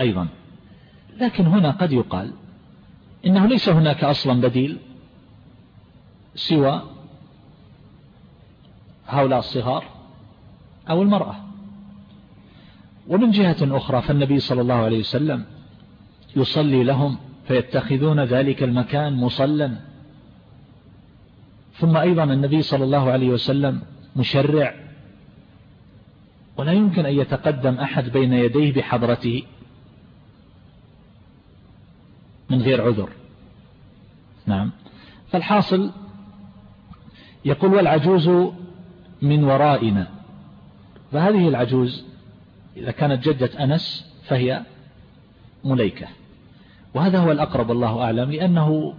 أيضا. لكن هنا قد يقال إنه ليس هناك أصلا بديل سوى هؤلاء الصغار أو المرأة. ومن جهة أخرى فالنبي صلى الله عليه وسلم يصلي لهم فيتخذون ذلك المكان مصلا. ثم أيضا النبي صلى الله عليه وسلم مشرع. ولا يمكن أن يتقدم أحد بين يديه بحضرته. من غير عذر. نعم. فالحاصل يقول والعجوز من ورائنا. فهذه العجوز إذا كانت جدة أنس فهي مليكة. وهذا هو الأقرب الله أعلم لأنه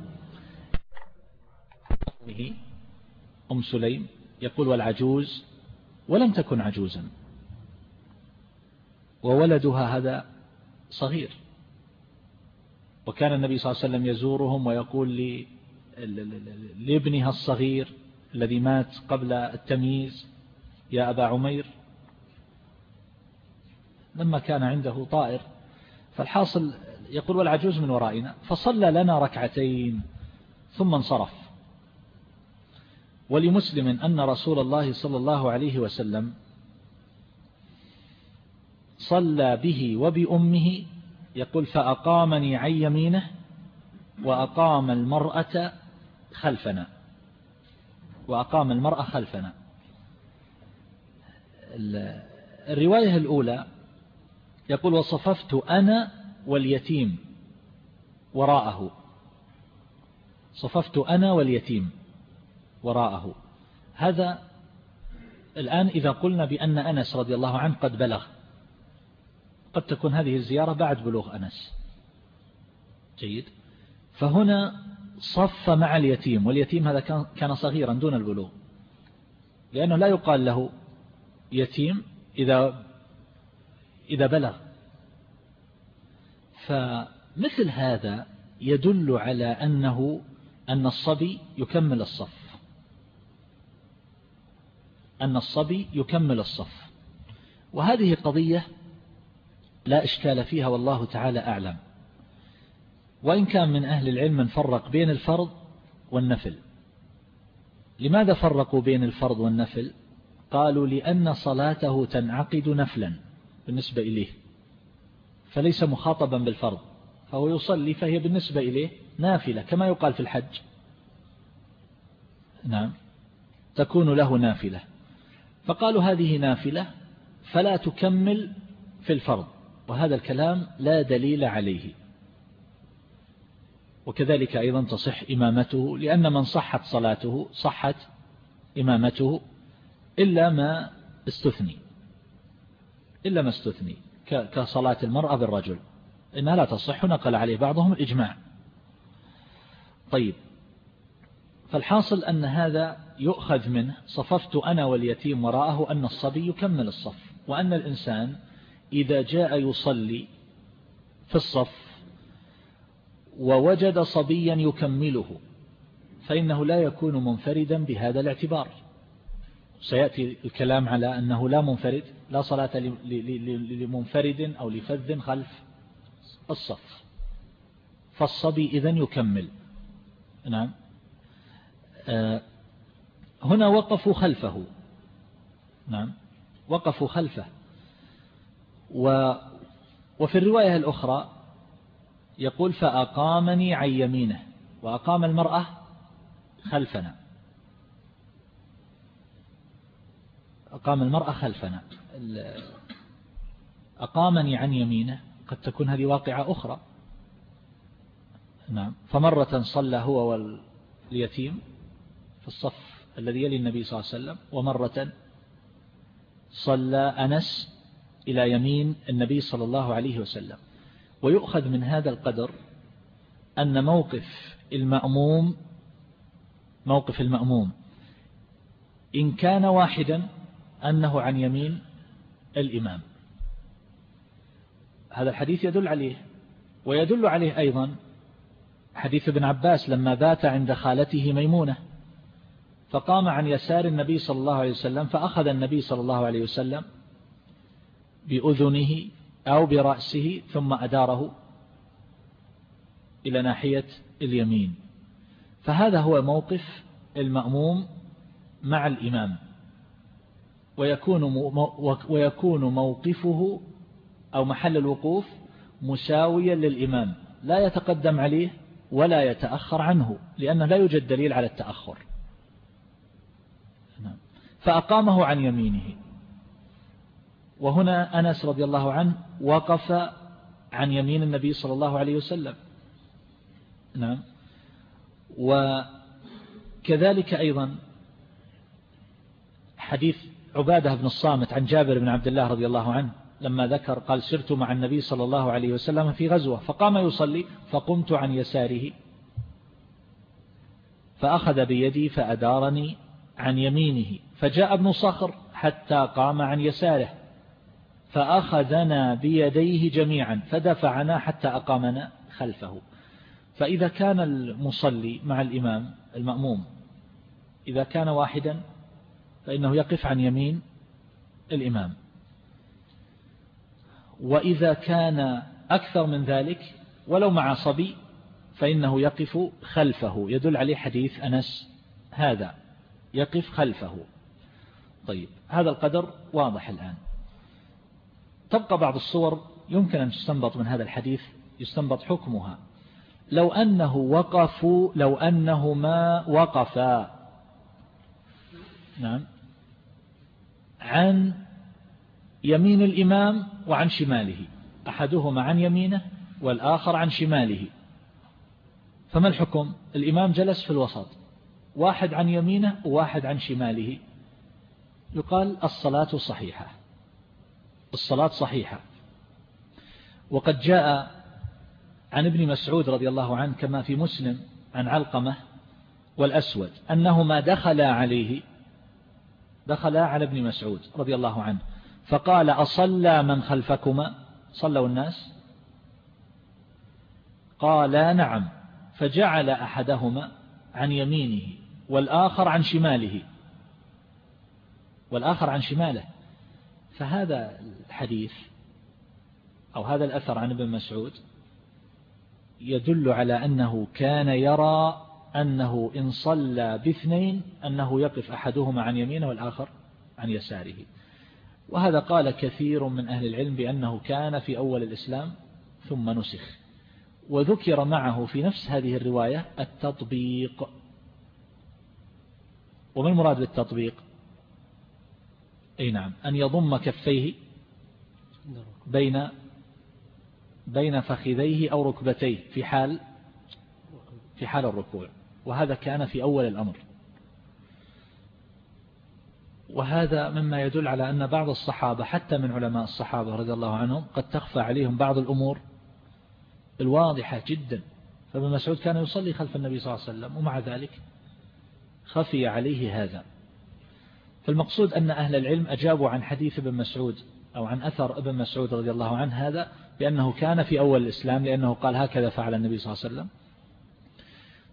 أم سليم يقول والعجوز ولم تكن عجوزا. وولدها هذا صغير. وكان النبي صلى الله عليه وسلم يزورهم ويقول لابنها الصغير الذي مات قبل التمييز يا أبا عمير. لما كان عنده طائر فالحاصل يقول والعجوز من ورائنا فصلى لنا ركعتين ثم انصرف. ولمسلم أن رسول الله صلى الله عليه وسلم صلى به وبأمه يقول فأقامني عن يمينه وأقام المرأة خلفنا. وأقام المرأة خلفنا. الرواية الأولى يقول وصففت أنا واليتيم وراءه. صففت أنا واليتيم وراءه. هذا الآن إذا قلنا بأن أنس رضي الله عنه قد بلغ. قد تكون هذه الزيارة بعد بلوغ أنس. جيد. فهنا صف مع اليتيم واليتيم هذا كان صغيرا دون البلوغ. لأنه لا يقال له يتيم إذا إذا بلغ. فمثل هذا يدل على أنه أن الصبي يكمل الصف. أن الصبي يكمل الصف. وهذه قضية لا إشكال فيها والله تعالى أعلم. وإن كان من أهل العلم من فرق بين الفرض والنفل. لماذا فرقوا بين الفرض والنفل؟ قالوا لأن صلاته تنعقد نفلا بالنسبة إليه فليس مخاطبا بالفرض فهو يصلي فهي بالنسبة إليه نافلة كما يقال في الحج. نعم تكون له نافلة. فقالوا هذه نافلة فلا تكمل في الفرض. وهذا الكلام لا دليل عليه. وكذلك أيضا تصح إمامته لأن من صحت صلاته صحت إمامته إلا ما استثني إلا ما استثني كصلاة المرأة بالرجل. إنها لا تصح نقل عليه بعضهم الإجماع. طيب فالحاصل أن هذا يؤخذ منه صففت أنا واليتيم وراءه أن الصبي يكمل الصف وأن الإنسان إذا جاء يصلي في الصف ووجد صبيا يكمله فإنه لا يكون منفردا بهذا الاعتبار. سيأتي الكلام على أنه لا منفرد لا صلاة لمنفرد أو لفذ خلف الصف. فالصبي إذن يكمل. نعم. آه، هنا وقفوا خلفه. نعم. وقفوا خلفه. و وفي الرواية الأخرى يقول فأقامني عن يمينه وأقام المرأة خلفنا. أقام المرأة خلفنا. أقامني عن يمينه قد تكون هذه واقعة أخرى. نعم. فمرة صلى هو واليتيم في الصف الذي يلي النبي صلى الله عليه وسلم ومرة صلى أنس إلى يمين النبي صلى الله عليه وسلم. ويؤخذ من هذا القدر أن موقف المأموم موقف المأموم إن كان واحدا أنه عن يمين الإمام. هذا الحديث يدل عليه ويدل عليه أيضا حديث ابن عباس لما بات عند خالته ميمونة فقام عن يسار النبي صلى الله عليه وسلم فأخذ النبي صلى الله عليه وسلم بأذنه أو برأسه ثم أداره إلى ناحية اليمين. فهذا هو موقف المأموم مع الإمام. ويكون ويكون موقفه أو محل الوقوف مساويا للإمام. لا يتقدم عليه ولا يتأخر عنه لأنه لا يوجد دليل على التأخر. نعم. فأقامه عن يمينه. وهنا أنس رضي الله عنه وقف عن يمين النبي صلى الله عليه وسلم. نعم. وكذلك أيضا حديث عبادة بن الصامت عن جابر بن عبد الله رضي الله عنه لما ذكر قال سرت مع النبي صلى الله عليه وسلم في غزوة فقام يصلي فقمت عن يساره فأخذ بيدي فأدارني عن يمينه فجاء ابن صخر حتى قام عن يساره. فأخذنا بيديه جميعا فدفعنا حتى أقامنا خلفه. فإذا كان المصلي مع الإمام المأموم إذا كان واحدا فإنه يقف عن يمين الإمام. وإذا كان أكثر من ذلك ولو مع صبي فإنه يقف خلفه. يدل عليه حديث أنس هذا يقف خلفه. طيب هذا القدر واضح الآن. تبقى بعض الصور يمكن أن تستنبط من هذا الحديث يستنبط حكمها. لو أنه وقفوا لو أنهما وقفا. نعم. عن يمين الإمام وعن شماله. أحدهما عن يمينه والآخر عن شماله. فما الحكم؟ الإمام جلس في الوسط. واحد عن يمينه وواحد عن شماله. يقال الصلاة صحيحة. الصلاة صحيحة. وقد جاء عن ابن مسعود رضي الله عنه كما في مسلم عن علقمة والأسود أنهما دخلا عليه دخلا على ابن مسعود رضي الله عنه فقال أصلى من خلفكما؟ صلوا الناس؟ قال نعم. فجعل أحدهما عن يمينه والآخر عن شماله والآخر عن شماله. فهذا الحديث أو هذا الأثر عن ابن مسعود يدل على أنه كان يرى أنه إن صلى باثنين أنه يقف أحدهما عن يمينه والآخر عن يساره. وهذا قال كثير من أهل العلم بأنه كان في أول الإسلام ثم نسخ. وذكر معه في نفس هذه الرواية التطبيق. وما المراد بالتطبيق؟ أي نعم. أن يضم كفيه بين بين فخذيه أو ركبتيه في حال في حال الركوع. وهذا كان في أول الأمر. وهذا مما يدل على أن بعض الصحابة حتى من علماء الصحابة رضي الله عنهم قد تخفى عليهم بعض الأمور الواضحة جدا. فابن مسعود كان يصلي خلف النبي صلى الله عليه وسلم ومع ذلك خفي عليه هذا. فالمقصود أن أهل العلم أجابوا عن حديث ابن مسعود أو عن أثر ابن مسعود رضي الله عنه هذا بأنه كان في أول الإسلام لأنه قال هكذا فعل النبي صلى الله عليه وسلم.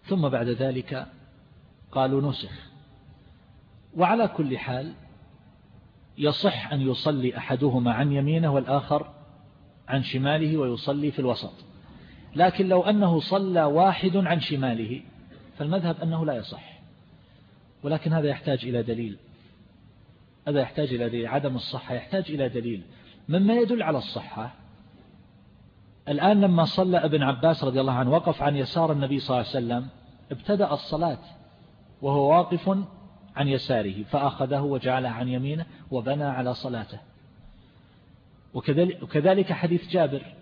ثم بعد ذلك قالوا نسخ. وعلى كل حال يصح أن يصلي أحدهما عن يمينه والآخر عن شماله ويصلي في الوسط. لكن لو أنه صلى واحد عن شماله فالمذهب أنه لا يصح. ولكن هذا يحتاج إلى دليل. هذا يحتاج إلى دليل عدم الصحة يحتاج إلى دليل. مما يدل على الصحة الآن لما صلى ابن عباس رضي الله عنه وقف عن يسار النبي صلى الله عليه وسلم ابتدأ الصلاة وهو واقف عن يساره فأخذه وجعله عن يمينه وبنى على صلاته. وكذلك, حديث جابر.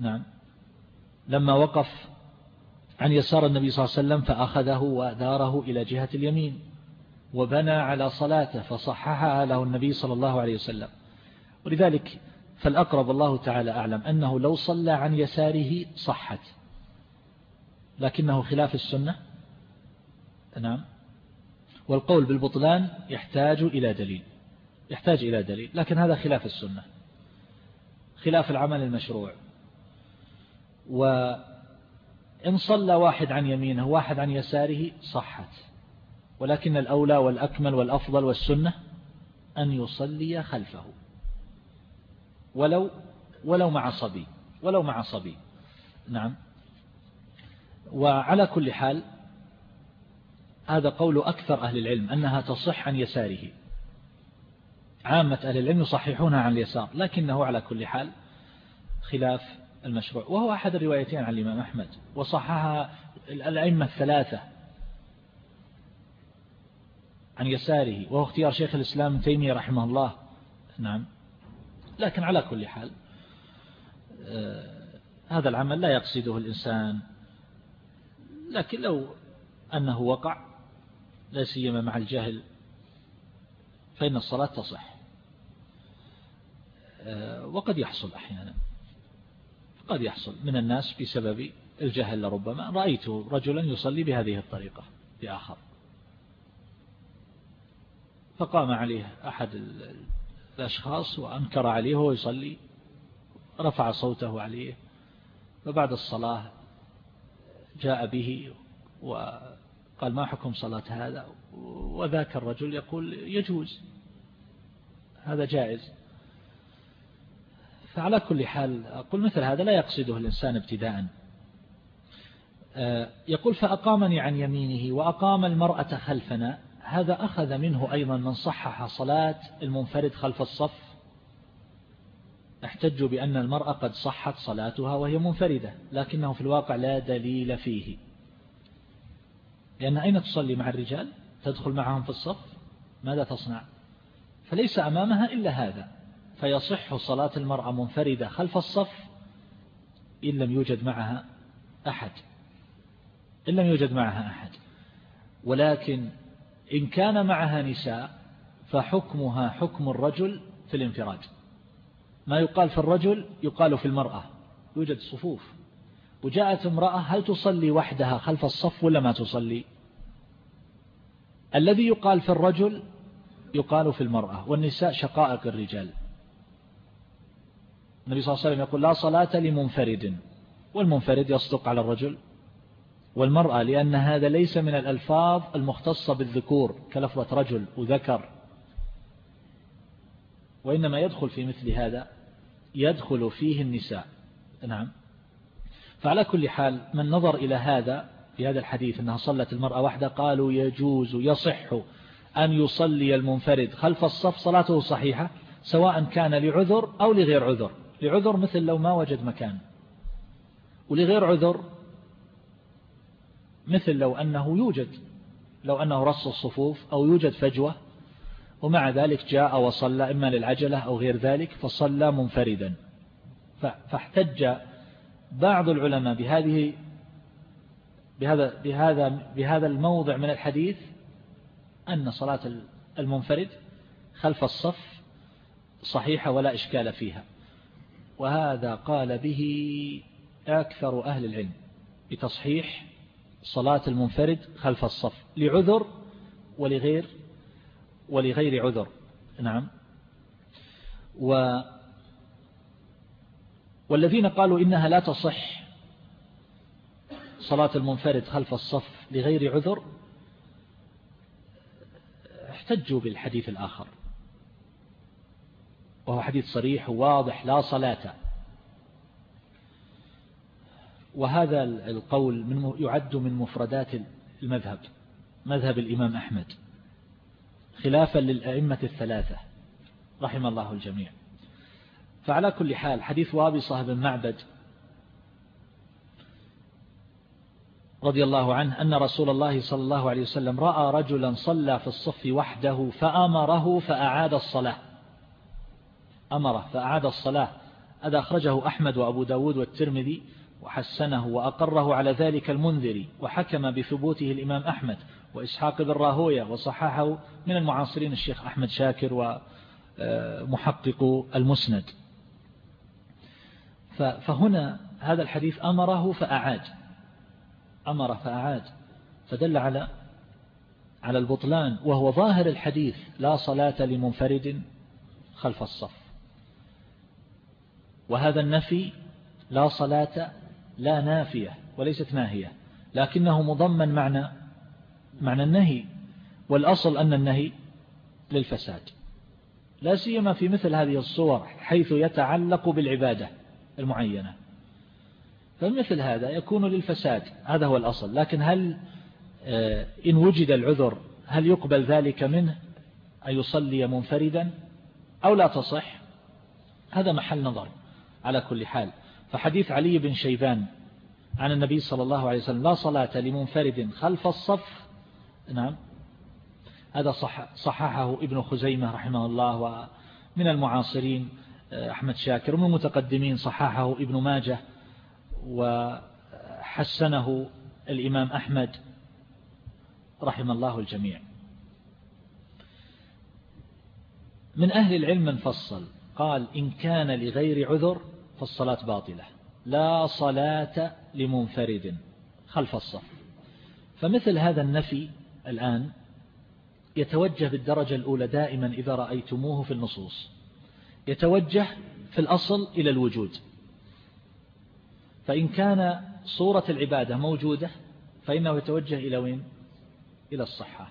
نعم. لما وقف عن يسار النبي صلى الله عليه وسلم فأخذه وداره إلى جهة اليمين. وبنى على صلاته فصححها له النبي صلى الله عليه وسلم. ولذلك فالأقرب الله تعالى أعلم أنه لو صلى عن يساره صحت. لكنه خلاف السنة. نعم. والقول بالبطلان يحتاج إلى دليل. يحتاج إلى دليل. لكن هذا خلاف السنة. خلاف العمل المشروع. وإن صلى واحد عن يمينه واحد عن يساره صحت. ولكن الأولى والأكمل والأفضل والسنة أن يصلي خلفه. ولو ولو مع صبي ولو مع صبي. نعم. وعلى كل حال هذا قول أكثر أهل العلم أنها تصح عن يساره. عامة أهل العلم يصححونها عن اليسار لكنه على كل حال خلاف المشروع. وهو أحد الروايتين عن الإمام أحمد وصححها الأئمة الثلاثة. عن يساره وهو اختيار شيخ الإسلام تيمية رحمه الله. نعم. لكن على كل حال آه، هذا العمل لا يقصده الإنسان. لكن لو أنه وقع لا سيما مع الجهل فإن الصلاة تصح. آه، وقد يحصل أحيانا. قد يحصل من الناس بسبب الجهل لربما رأيت رجلا يصلي بهذه الطريقة بآخر. فقام عليه أحد الأشخاص وأنكر عليه وهو يصلي رفع صوته عليه فبعد الصلاة جاء به وقال ما حكم صلاة هذا؟ وذاك الرجل يقول يجوز هذا جائز. فعلى كل حال أقول مثل هذا لا يقصده الإنسان ابتداء. آه، يقول فأقامني عن يمينه وأقام المرأة خلفنا هذا أخذ منه أيضا من صحح صلاة المنفرد خلف الصف. احتجوا بأن المرأة قد صحت صلاتها وهي منفردة لكنه في الواقع لا دليل فيه. لأن أين تصلي مع الرجال؟ تدخل معهم في الصف؟ ماذا تصنع؟ فليس أمامها إلا هذا. فيصح صلاة المرأة منفردة خلف الصف إن لم يوجد معها أحد. إن لم يوجد معها أحد. ولكن إن كان معها نساء فحكمها حكم الرجل في الانفراد ما يقال في الرجل يقال في المرأة. يوجد صفوف. وجاءت امرأة هل تصلي وحدها خلف الصف ولا ما تصلي؟ الذي يقال في الرجل يقال في المرأة. والنساء شقائق الرجال. النبي صلى الله عليه وسلم يقول لا صلاة لمنفرد. والمنفرد يصدق على الرجل. والمرأة لأن هذا ليس من الألفاظ المختصة بالذكور كلفظة رجل وذكر. وإنما يدخل في مثل هذا يدخل فيه النساء. نعم. فعلى كل حال من نظر إلى هذا في هذا الحديث أنها صلت المرأة واحدة قالوا يجوز يصح أن يصلي المنفرد خلف الصف صلاته صحيحة سواء كان لعذر أو لغير عذر. لعذر مثل لو ما وجد مكان. ولغير عذر مثل لو أنه يوجد لو أنه رص الصفوف أو يوجد فجوة ومع ذلك جاء وصلى إما للعجلة أو غير ذلك فصلى منفردا. فاحتج بعض العلماء بهذه بهذا بهذا بهذا الموضع من الحديث أن صلاة المنفرد خلف الصف صحيحة ولا إشكال فيها. وهذا قال به أكثر أهل العلم بتصحيح صلاة المنفرد خلف الصف لعذر ولغير ولغير عذر. نعم. و والذين قالوا إنها لا تصح صلاة المنفرد خلف الصف لغير عذر احتجوا بالحديث الآخر. وهو حديث صريح وواضح لا صلاة. وهذا القول من يعد من مفردات المذهب مذهب الإمام أحمد خلافا للأئمة الثلاثة رحم الله الجميع. فعلى كل حال حديث وابصة بن معبد رضي الله عنه أن رسول الله صلى الله عليه وسلم رأى رجلا صلى في الصف وحده فأمره فأعاد الصلاة. أمره فأعاد الصلاة. هذا أخرجه أحمد وأبو داود والترمذي. وحسنه وأقره على ذلك المنذري وحكم بثبوته الإمام أحمد وإسحاق بن راهوية وصححه من المعاصرين الشيخ أحمد شاكر ومحقق المسند. فهنا هذا الحديث أمره فأعاد. أمر فأعاد. فدل على على البطلان وهو ظاهر الحديث لا صلاة لمنفرد خلف الصف. وهذا النفي لا صلاة لا نافية وليست ناهية لكنه مضمن معنى معنى النهي والأصل أن النهي للفساد لا سيما في مثل هذه الصور حيث يتعلق بالعبادة المعينة. فمثل هذا يكون للفساد هذا هو الأصل لكن هل آه، إن وجد العذر هل يقبل ذلك منه؟ أن يصلي منفردا؟ أو لا تصح؟ هذا محل نظر على كل حال. فحديث علي بن شيبان عن النبي صلى الله عليه وسلم لا صلاة لمنفرد خلف الصف. نعم. هذا صح صححه ابن خزيمة رحمه الله ومن المعاصرين آه، أحمد شاكر ومن المتقدمين صححه ابن ماجه وحسنه الإمام أحمد رحم الله الجميع. من أهل العلم من فصل قال إن كان لغير عذر فالصلاة باطلة. لا صلاة لمنفرد خلف الصف. فمثل هذا النفي الآن يتوجه بالدرجة الأولى دائما إذا رأيتموه في النصوص. يتوجه في الأصل إلى الوجود. فإن كان صورة العبادة موجودة فإنه يتوجه إلى وين؟ إلى الصحة.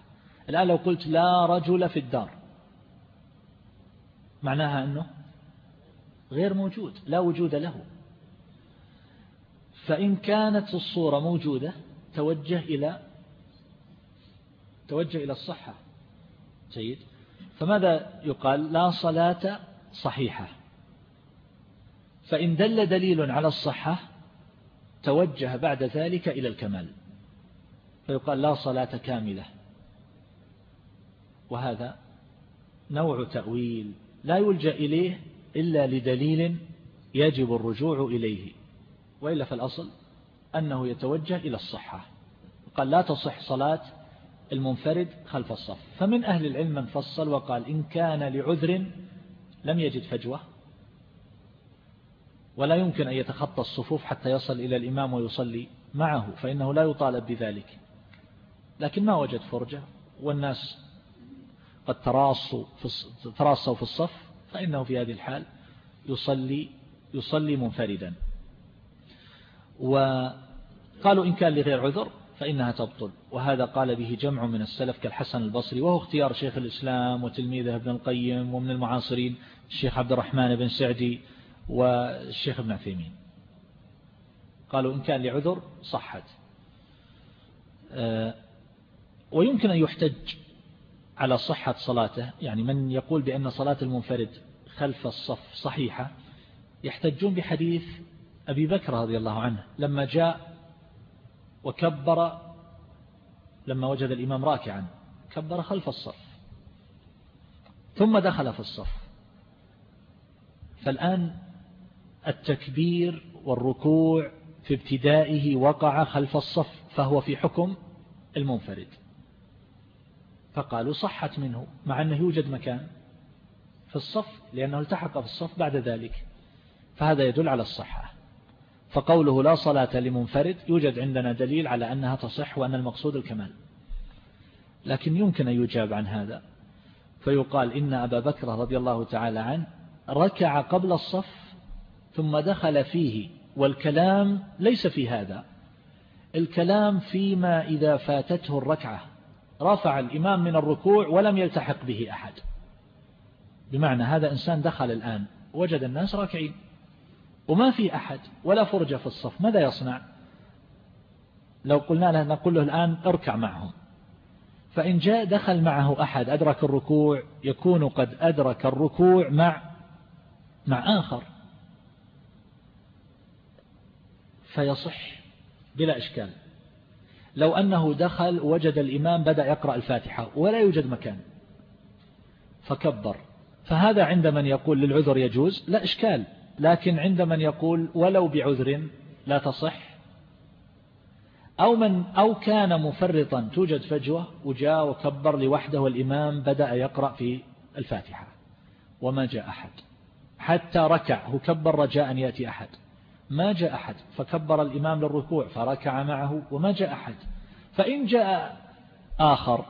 الآن لو قلت لا رجل في الدار معناها أنه غير موجود لا وجود له. فإن كانت الصورة موجودة توجه إلى توجه إلى الصحة. جيد. فماذا يقال؟ لا صلاة صحيحة. فإن دل دليل على الصحة توجه بعد ذلك إلى الكمال. فيقال لا صلاة كاملة. وهذا نوع تأويل لا يلجأ إليه إلا لدليل يجب الرجوع إليه. وإلا فالأصل أنه يتوجه إلى الصحة. قال لا تصح صلاة المنفرد خلف الصف. فمن أهل العلم من فصل وقال إن كان لعذر لم يجد فجوة. ولا يمكن أن يتخطى الصفوف حتى يصل إلى الإمام ويصلي معه فإنه لا يطالب بذلك. لكن ما وجد فرجة والناس قد تراصوا تراصوا في الصف فإنه في هذه الحال يصلي يصلي منفردا. وقالوا إن كان لغير عذر فإنها تبطل. وهذا قال به جمع من السلف كالحسن البصري وهو اختيار شيخ الإسلام وتلميذه ابن القيم ومن المعاصرين الشيخ عبد الرحمن بن سعدي والشيخ ابن عثيمين. قالوا إن كان لعذر صحت. ويمكن أن يحتج على صحة صلاته يعني من يقول بأن صلاة المنفرد خلف الصف صحيحة يحتجون بحديث أبي بكر رضي الله عنه لما جاء وكبر لما وجد الإمام راكعا كبر خلف الصف ثم دخل في الصف. فالآن التكبير والركوع في ابتدائه وقع خلف الصف فهو في حكم المنفرد. فقالوا صحت منه مع أنه يوجد مكان. في الصف لأنه التحق في الصف بعد ذلك. فهذا يدل على الصحة. فقوله لا صلاة لمنفرد يوجد عندنا دليل على أنها تصح وأن المقصود الكمال. لكن يمكن أن يجاب عن هذا. فيقال إن أبا بكر رضي الله تعالى عنه ركع قبل الصف ثم دخل فيه والكلام ليس في هذا. الكلام فيما إذا فاتته الركعة. رفع الإمام من الركوع ولم يلتحق به أحد. بمعنى هذا إنسان دخل الآن وجد الناس راكعين وما في أحد ولا فرجة في الصف ماذا يصنع؟ لو قلنا له نقول له الآن اركع معهم. فإن جاء دخل معه أحد أدرك الركوع يكون قد أدرك الركوع مع مع آخر. فيصح بلا إشكال. لو أنه دخل وجد الإمام بدأ يقرأ الفاتحة ولا يوجد مكان. فكبر. فهذا عند من يقول للعذر يجوز؟ لا إشكال. لكن عند من يقول ولو بعذر لا تصح. أو, من أو كان مفرطا توجد فجوة وجاء وكبر لوحده والإمام بدأ يقرأ في الفاتحة. وما جاء أحد. حتى ركع هو كبر رجاء أن يأتي أحد. ما جاء أحد فكبر الإمام للركوع فركع معه وما جاء أحد. فإن جاء آخر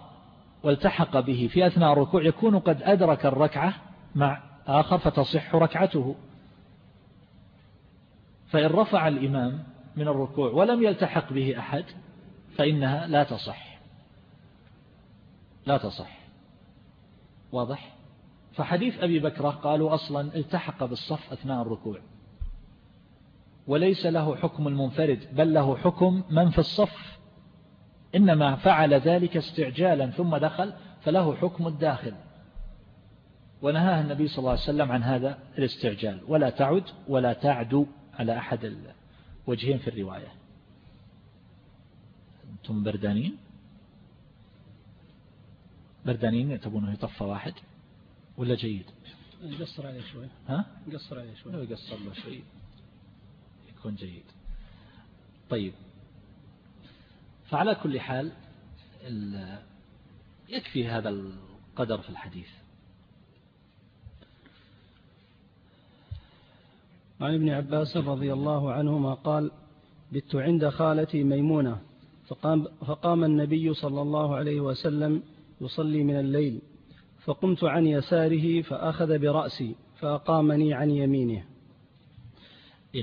والتحق به في أثناء الركوع يكون قد أدرك الركعة مع آخر فتصح ركعته. فإن رفع الإمام من الركوع ولم يلتحق به أحد فإنها لا تصح. لا تصح. واضح؟ فحديث أبي بكرة قالوا أصلا التحق بالصف أثناء الركوع. وليس له حكم المنفرد بل له حكم من في الصف. إنما فعل ذلك استعجالا ثم دخل فله حكم الداخل. ونهاه النبي صلى الله عليه وسلم عن هذا الاستعجال. ولا تعد ولا تعدو على أحد الوجهين في الرواية. أنتم بردانين؟ بردانين تبونه يطفى واحد؟ ولا جيد؟ قصر عليه شوي. ها؟ قصر عليه شوي. لو يقصر له شوي يكون جيد. طيب. فعلى كل حال يكفي هذا القدر في الحديث. عن ابن عباس رضي الله عنهما قال بت عند خالتي ميمونة فقام, فقام النبي صلى الله عليه وسلم يصلي من الليل فقمت عن يساره فأخذ برأسي فأقامني عن يمينه.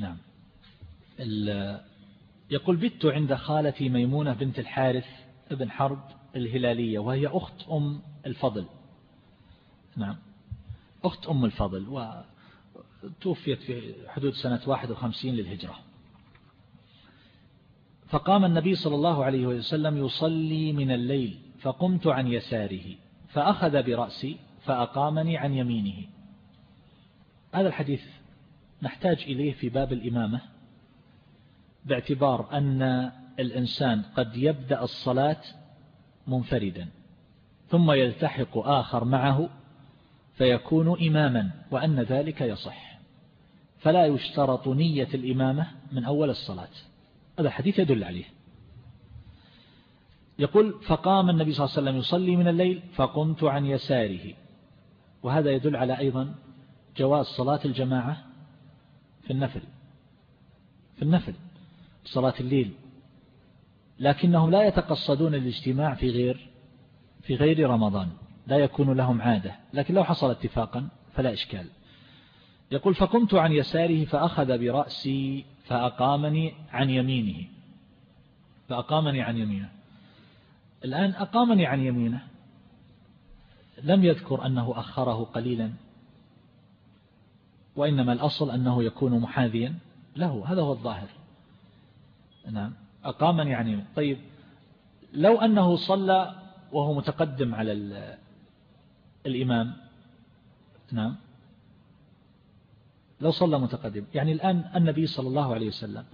نعم. يقول بت عند خالتي ميمونة بنت الحارث ابن حرب الهلالية وهي أخت أم الفضل. نعم. أخت أم الفضل وتوفيت في حدود سنة 51 للهجرة. فقام النبي صلى الله عليه وسلم يصلي من الليل فقمت عن يساره فأخذ برأسي فأقامني عن يمينه. هذا الحديث نحتاج إليه في باب الإمامة باعتبار أن الإنسان قد يبدأ الصلاة منفردا ثم يلتحق آخر معه فيكون إماما وأن ذلك يصح. فلا يشترط نية الإمامة من أول الصلاة. هذا الحديث يدل عليه. يقول فقام النبي صلى الله عليه وسلم يصلي من الليل فقمت عن يساره. وهذا يدل على أيضا جواز صلاة الجماعة في النفل. في النفل صلاة الليل. لكنهم لا يتقصدون الاجتماع في غير في غير رمضان. لا يكون لهم عادة لكن لو حصل اتفاقا فلا إشكال. يقول فقمت عن يساره فأخذ برأسي فأقامني عن يمينه. فأقامني عن يمينه. الآن أقامني عن يمينه. لم يذكر أنه أخره قليلا وإنما الأصل أنه يكون محاذيا له. هذا هو الظاهر. نعم. أقامني عن يمين طيب لو أنه صلى وهو متقدم على الإمام. نعم. لو صلى متقدم. يعني الآن النبي صلى الله عليه وسلم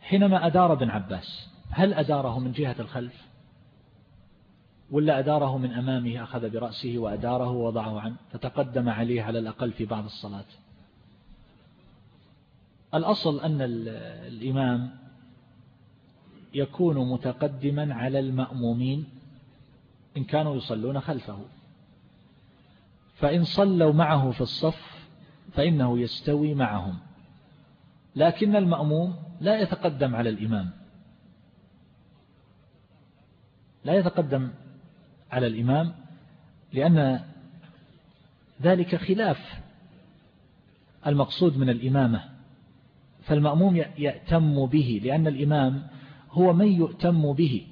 حينما أدار ابن عباس هل أداره من جهة الخلف؟ ولا أداره من أمامه أخذ برأسه وأداره ووضعه عنه فتقدم عليه على الأقل في بعض الصلاة؟ الأصل أن الإمام يكون متقدما على المأمومين إن كانوا يصلون خلفه. فإن صلوا معه في الصف فإنه يستوي معهم. لكن المأموم لا يتقدم على الإمام. لا يتقدم على الإمام لأن ذلك خلاف المقصود من الإمامة. فالمأموم يأتم به لأن الإمام هو من يؤتم به.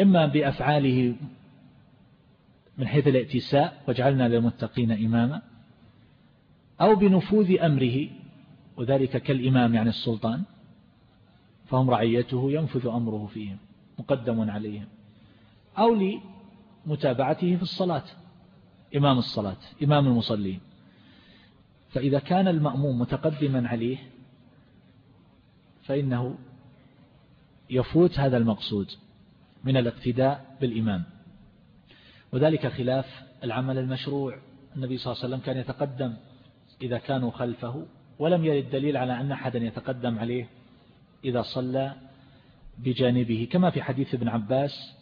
إما بأفعاله من حيث الائتساء وجعلنا للمتقين إماما أو بنفوذ أمره وذلك كالإمام يعني السلطان فهم رعيته ينفذ أمره فيهم مقدم عليهم أو لمتابعته في الصلاة إمام الصلاة إمام المصلين. فإذا كان المأموم متقدما عليه فإنه يفوت هذا المقصود من الاقتداء بالإمام. وذلك خلاف العمل المشروع. النبي صلى الله عليه وسلم كان يتقدم إذا كانوا خلفه ولم يرد دليل على أن أحدا يتقدم عليه إذا صلى بجانبه كما في حديث ابن عباس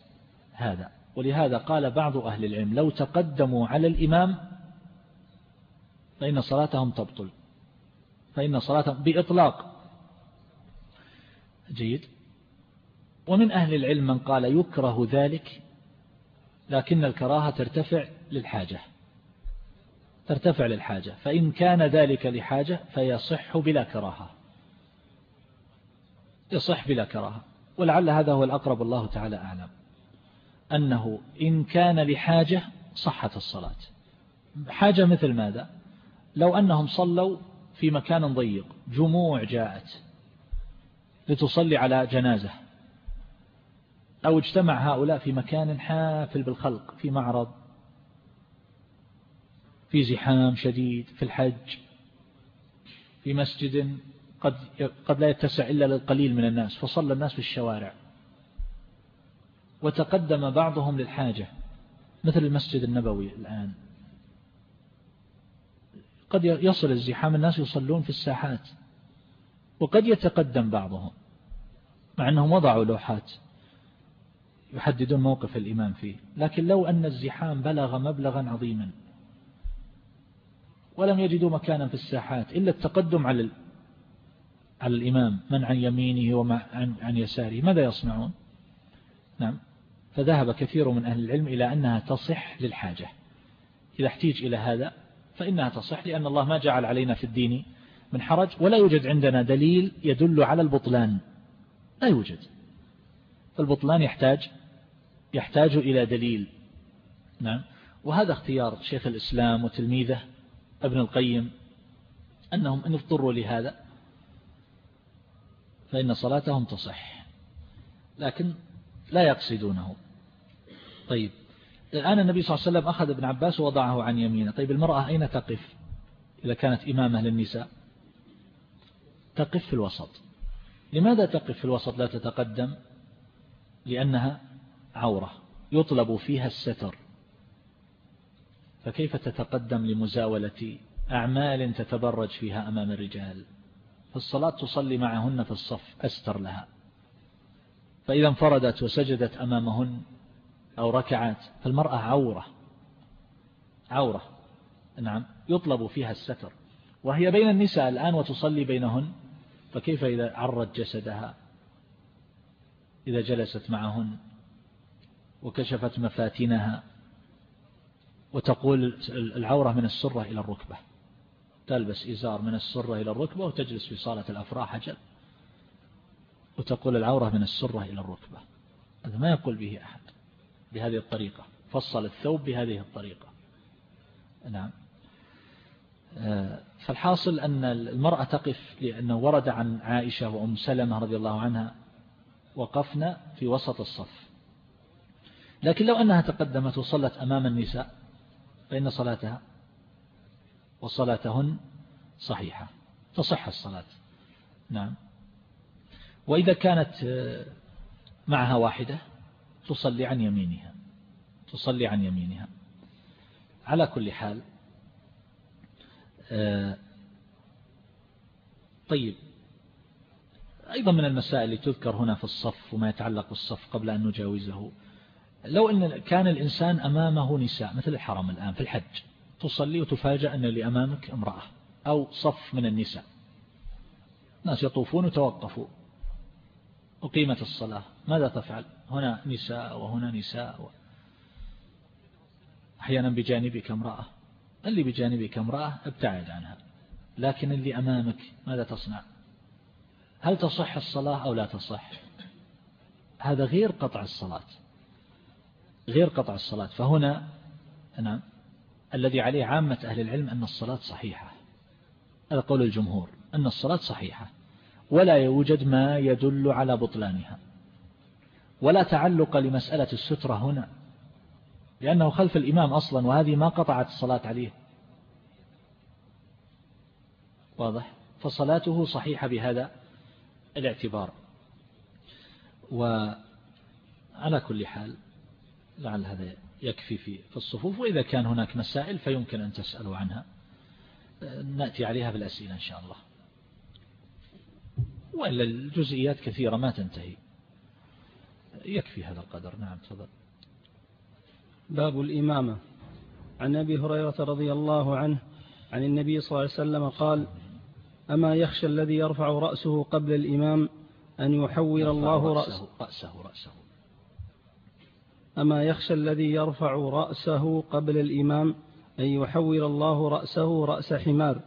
هذا. ولهذا قال بعض أهل العلم لو تقدموا على الإمام فإن صلاتهم تبطل فإن صلاتهم بإطلاق. جيد. ومن أهل العلم من قال يكره ذلك لكن الكراهة ترتفع للحاجة. ترتفع للحاجة. فإن كان ذلك لحاجة فيصح بلا كراهة. يصح بلا كراهة. ولعل هذا هو الأقرب الله تعالى أعلم. أنه إن كان لحاجة صحت الصلاة. حاجة مثل ماذا؟ لو أنهم صلوا في مكان ضيق جموع جاءت لتصلي على جنازة. أو اجتمع هؤلاء في مكان حافل بالخلق في معرض في زحام شديد في الحج في مسجد قد قد لا يتسع إلا للقليل من الناس فصلى الناس في الشوارع. وتقدم بعضهم للحاجة مثل المسجد النبوي الآن. قد يصل الزحام الناس يصلون في الساحات. وقد يتقدم بعضهم مع أنهم وضعوا لوحات. يحددون موقف الإمام فيه. لكن لو أن الزحام بلغ مبلغا عظيما ولم يجدوا مكانا في الساحات إلا التقدم على على الإمام من عن يمينه ومن عن يساره ماذا يصنعون؟ نعم. فذهب كثير من أهل العلم إلى أنها تصح للحاجة. إذا احتيج إلى هذا فإنها تصح لأن الله ما جعل علينا في الدين من حرج ولا يوجد عندنا دليل يدل على البطلان. لا يوجد. فالبطلان يحتاج يحتاج إلى دليل. نعم. وهذا اختيار شيخ الإسلام وتلميذه ابن القيم أنهم إن اضطروا لهذا فإن صلاتهم تصح لكن لا يقصدونه. طيب الآن النبي صلى الله عليه وسلم أخذ ابن عباس ووضعه عن يمينه. طيب المرأة أين تقف إذا كانت إمامة للنساء؟ تقف في الوسط. لماذا تقف في الوسط؟ لا تتقدم. لأنها عورة يطلب فيها الستر. فكيف تتقدم لمزاولة أعمال تتبرج فيها أمام الرجال؟ فالصلاة تصلي معهن في الصف أستر لها. فإذا انفردت وسجدت أمامهن أو ركعت فالمرأة عورة. عورة نعم يطلب فيها الستر. وهي بين النساء الآن وتصلي بينهن فكيف إذا عرت جسدها؟ إذا جلست معهن وكشفت مفاتنها وتقول العورة من السرة إلى الركبة. تلبس إزار من السرة إلى الركبة وتجلس في صالة الأفراح أجل. وتقول العورة من السرة إلى الركبة. هذا ما يقول به أحد بهذه الطريقة. فصل الثوب بهذه الطريقة. نعم. آه، فالحاصل أن المرأة تقف لأنه ورد عن عائشة وأم سلمة رضي الله عنها وقفنا في وسط الصف. لكن لو أنها تقدمت وصلت أمام النساء فإن صلاتها وصلاتهن صحيحة. تصح الصلاة. نعم. وإذا كانت آه، معها واحدة تصلي عن يمينها. تصلي عن يمينها. على كل حال آه، طيب أيضا من المسائل اللي تذكر هنا في الصف وما يتعلق بالصف قبل أن نجاوزه. لو أن كان الإنسان أمامه نساء مثل الحرم الآن في الحج تصلي وتفاجأ أن اللي أمامك امرأة أو صف من النساء. ناس يطوفون وتوقفوا أقيمت الصلاة. ماذا تفعل؟ هنا نساء وهنا نساء أحيانا بجانبك امرأة. اللي بجانبك امرأة ابتعد عنها. لكن اللي أمامك ماذا تصنع؟ هل تصح الصلاة أو لا تصح؟ هذا غير قطع الصلاة. غير قطع الصلاة. فهنا نعم الذي عليه عامة أهل العلم أن الصلاة صحيحة. هذا قول الجمهور أن الصلاة صحيحة. ولا يوجد ما يدل على بطلانها. ولا تعلق لمسألة السترة هنا لأنه خلف الإمام أصلا وهذه ما قطعت الصلاة عليه. واضح؟ فصلاته صحيحة بهذا الاعتبار. وعلى كل حال لعل هذا يكفي في الصفوف وإذا كان هناك مسائل فيمكن أن تسألوا عنها. نأتي عليها بالأسئلة إن شاء الله. وإلا الجزئيات كثيرة ما تنتهي. يكفي هذا القدر. نعم تفضل. باب الإمامة. عن أبي هريرة رضي الله عنه عن النبي صلى الله عليه وسلم قال أما يخشى الذي يرفع رأسه قبل الإمام أن يحول الله رأسه رأسه, رأسه أما يخشى الذي يرفع رأسه قبل الإمام أن يحول الله رأسه رأس حمار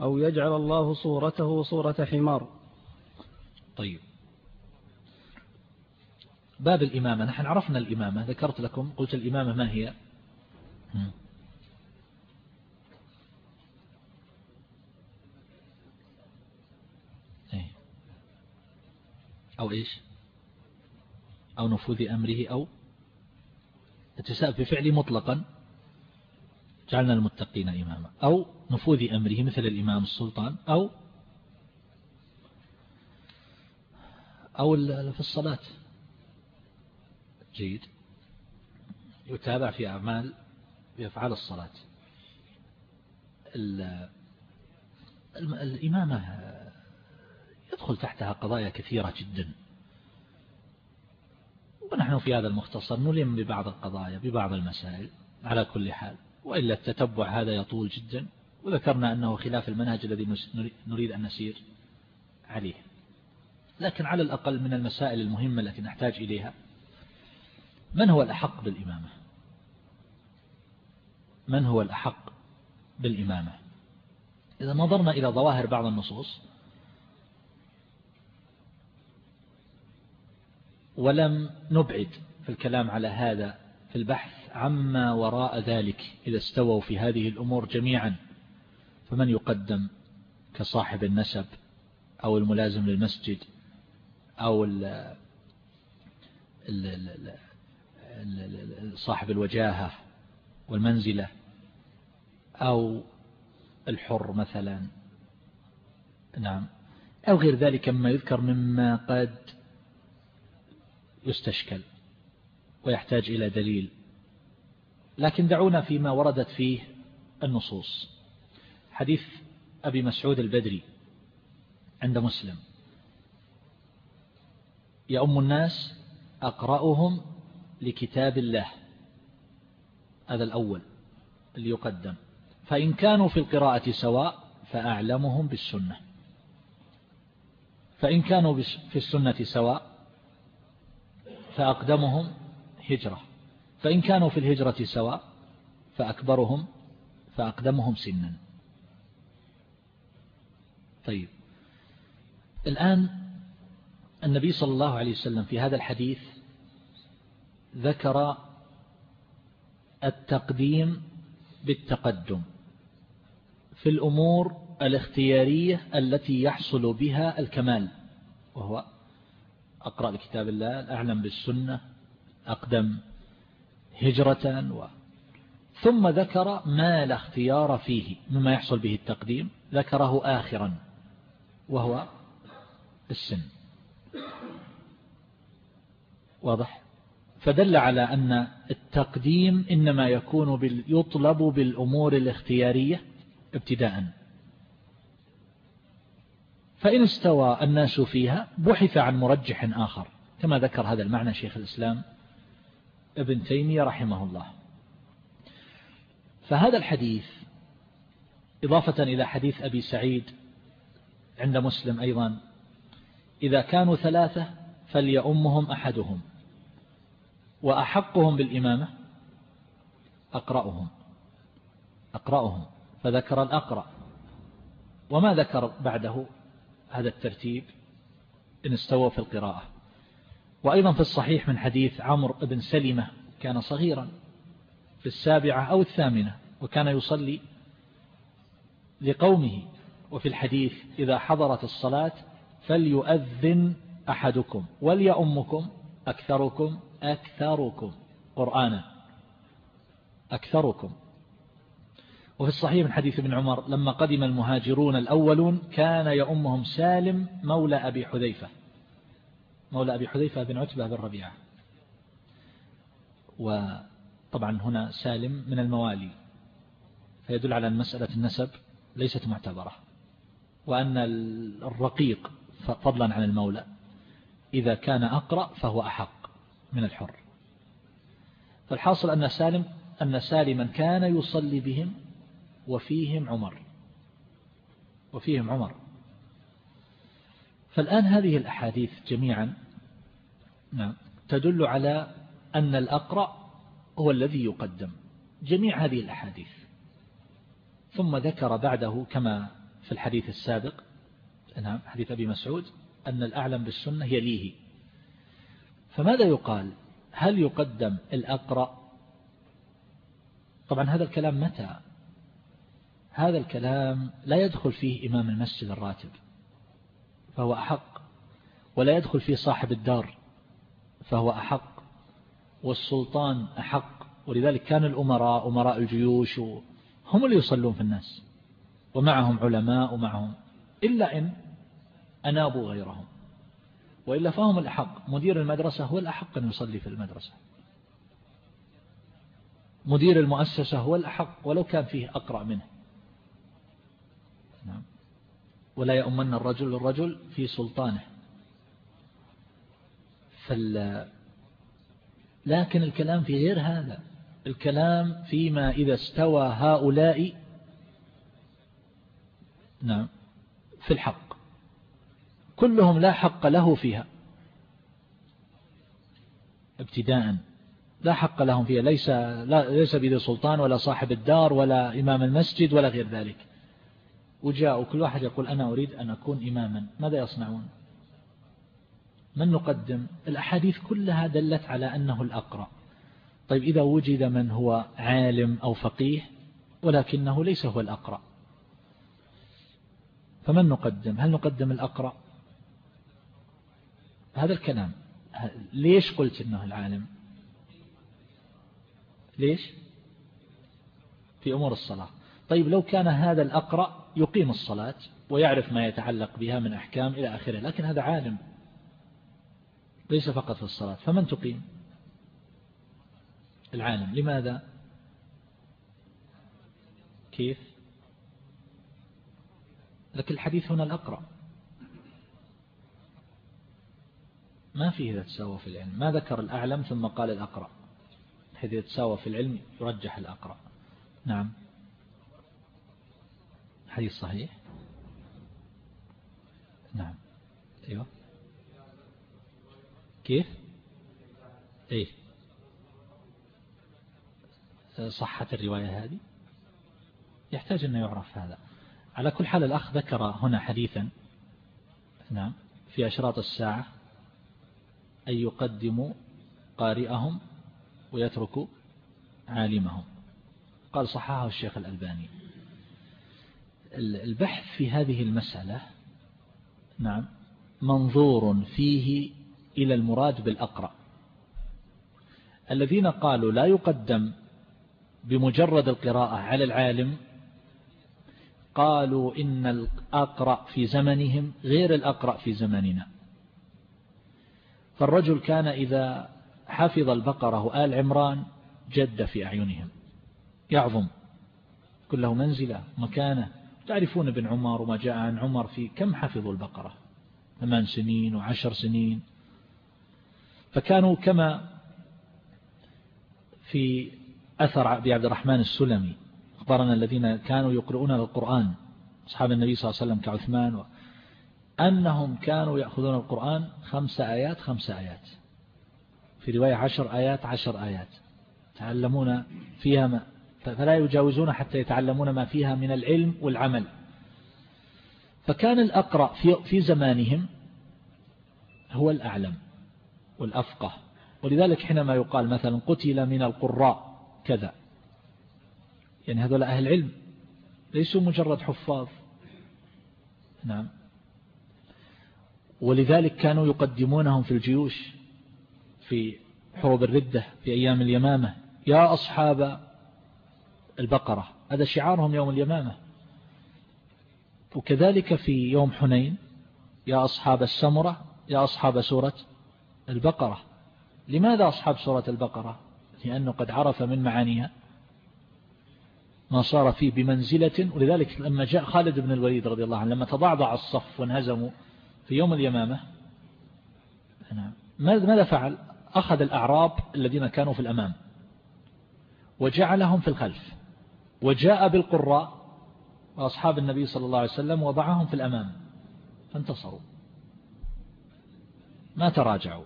أو يجعل الله صورته صورة حمار. طيب. باب الإمامة. نحن عرفنا الإمامة. ذكرت لكم قلت الإمامة ما هي؟ أو إيش؟ أو نفوذ أمره أو اتساء بفعل مطلقا. جعلنا المتقين إماما. أو نفوذ أمره مثل الإمام السلطان. أو أو في الصلاة. جيد. يتابع في أعمال في أفعال الصلاة الإمامة يدخل تحتها قضايا كثيرة جدا. ونحن في هذا المختصر نلم ببعض القضايا ببعض المسائل على كل حال. وإلا التتبع هذا يطول جدا. وذكرنا أنه خلاف المنهج الذي نريد أن نسير عليه. لكن على الأقل من المسائل المهمة التي نحتاج إليها من هو الأحق بالإمامة؟ من هو الأحق بالإمامة؟ إذا نظرنا إلى ظواهر بعض النصوص ولم نبعد في الكلام على هذا في البحث عما وراء ذلك إذا استووا في هذه الأمور جميعا. فمن يقدم كصاحب النسب أو الملازم للمسجد أو صاحب الوجاهة والمنزلة أو الحر مثلا. نعم. أو غير ذلك مما يذكر مما قد يستشكل ويحتاج إلى دليل. لكن دعونا فيما وردت فيه النصوص. حديث أبي مسعود البدري عند مسلم. يأم الناس أقرأهم لكتاب الله. هذا الأول اللي يقدم. فإن كانوا في القراءة سواء فأعلمهم بالسنة. فإن كانوا في السنة سواء فأقدمهم هجرة. فإن كانوا في الهجرة سواء فأكبرهم فأقدمهم سنا. طيب. الآن النبي صلى الله عليه وسلم في هذا الحديث ذكر التقديم بالتقدم في الأمور الاختيارية التي يحصل بها الكمال وهو أقرأ لكتاب الله الأعلم بالسنة أقدم هجرة و ثم ذكر ما لا اختيار فيه مما يحصل به التقديم ذكره آخرا وهو السن واضح فدل على أن التقديم إنما يكون. يطلب بالأمور الاختيارية ابتداء فإن استوى الناس فيها بحث عن مرجح آخر. كما ذكر هذا المعنى شيخ الإسلام ابن تيمية رحمه الله. فهذا الحديث إضافة إلى حديث أبي سعيد عند مسلم أيضا إذا كانوا ثلاثة فليأمهم أحدهم وأحقهم بالإمامة أقرأهم أقرأهم فذكر الأقرأ. وما ذكر بعده؟ هذا الترتيب إن استوى في القراءة. وأيضا في الصحيح من حديث عمرو بن سلمة كان صغيرا في السابعة أو الثامنة وكان يصلي لقومه. وفي الحديث إذا حضرت الصلاة فليؤذن أحدكم وليأمكم أكثركم أكثركم قرآنا. أكثركم. وفي الصحيح من حديث ابن عمر لما قدم المهاجرون الأولون كان يأمهم سالم مولى أبي حذيفة. مولى أبي حذيفة بن عتبة بن ربيعة. وطبعا هنا سالم من الموالي. فيدل على أن مسألة النسب ليست معتبرة. وأن الرقيق فضلا عن المولى. إذا كان أقرأ فهو أحق من الحر. فالحاصل أن سالم أن سالما كان يصلي بهم وفيهم عمر. وفيهم عمر. فالآن هذه الأحاديث جميعا نعم تدل على أن الأقرأ هو الذي يقدم جميع هذه الأحاديث. ثم ذكر بعده كما في الحديث السابق نعم حديث أبي مسعود أن الأعلم بالسنة يليه. فماذا يقال؟ هل يقدم الأقرأ؟ طبعا هذا الكلام متى؟ هذا الكلام لا يدخل فيه إمام المسجد الراتب فهو أحق ولا يدخل فيه صاحب الدار فهو أحق والسلطان أحق ولذلك كان الأمراء أمراء الجيوش هم اللي يصلون في الناس ومعهم علماء ومعهم إلا إن أنابوا غيرهم وإلا فهم الأحق. مدير المدرسة هو الأحق أن يصلي في المدرسة. مدير المؤسسة هو الأحق ولو كان فيه أقرأ منه نعم ولا يؤمن الرجل الرجل في سلطانه. فال لكن الكلام في غير هذا. الكلام فيما إذا استوى هؤلاء نعم في الحق. كلهم لا حق له فيها. ابتداء لا حق لهم فيها. ليس لا ليس بذي سلطان ولا صاحب الدار ولا إمام المسجد ولا غير ذلك. وجاء كل واحد يقول أنا أريد أن أكون إماما ماذا يصنعون؟ من نقدم؟ الأحاديث كلها دلت على أنه الأقرأ. طيب إذا وجد من هو عالم أو فقيه ولكنه ليس هو الأقرأ. فمن نقدم؟ هل نقدم الأقرأ؟ هذا الكلام. ليش قلت أنه العالم؟ ليش؟ في أمور الصلاة. طيب لو كان هذا الأقرأ يقيم الصلاة ويعرف ما يتعلق بها من أحكام إلى آخره لكن هذا عالم ليس فقط في الصلاة فمن تقيم؟ العالم. لماذا؟ كيف؟ لكن الحديث هنا الأقرأ. ما فيه إذا تساوى في العلم. ما ذكر الأعلم ثم قال الأقرأ. حيث يتساوى في العلم يرجح الأقرأ. نعم. حديث صحيح؟ نعم. أيوه. كيف؟ إيه. صحة الرواية هذه؟ يحتاج أن يعرف هذا. على كل حال الأخ ذكر هنا حديثا. نعم. في أشراط الساعة. أن يقدموا قارئهم ويتركوا عالمهم. قال صححه الشيخ الألباني. البحث في هذه المسألة نعم منظور فيه إلى المراد بالأقرأ. الذين قالوا لا يقدم بمجرد القراءة على العالم قالوا إن الأقرأ في زمنهم غير الأقرأ في زمننا. فالرجل كان إذا حفظ البقرة وآل عمران جد في أعينهم يعظم كله منزلة مكانة تعرفون ابن عمر وما جاء عن عمر في كم حفظوا البقرة؟ ثمان سنين وعشر سنين. فكانوا كما في أثر أبي عبد الرحمن السلمي أخبرنا الذين كانوا يقرؤون القرآن أصحاب النبي صلى الله عليه وسلم كعثمان أنهم كانوا يأخذون القرآن خمس آيات خمس آيات. في رواية عشر آيات عشر آيات. تعلمون فيها فلا يجاوزون حتى يتعلمون ما فيها من العلم والعمل. فكان الأقرأ في, في زمانهم هو الأعلم والأفقه. ولذلك حينما يقال مثلا قتل من القراء كذا. يعني هذول أهل علم ليسوا مجرد حفاظ. نعم. ولذلك كانوا يقدمونهم في الجيوش في حروب الردة في أيام اليمامة. يا أصحاب البقرة. هذا شعارهم يوم اليمامة. وكذلك في يوم حنين يا أصحاب السمرة يا أصحاب سورة البقرة. لماذا أصحاب سورة البقرة؟ لأنه قد عرف من معانيها. ما صار فيه بمنزلة. ولذلك لما جاء خالد بن الوليد رضي الله عنه لما تضعضع الصف وانهزموا في يوم اليمامة ماذا فعل؟ أخذ الأعراب الذين كانوا في الأمام وجعلهم في الخلف. وجاء بالقراء وأصحاب النبي صلى الله عليه وسلم وضعهم في الأمام فانتصروا. ما تراجعوا.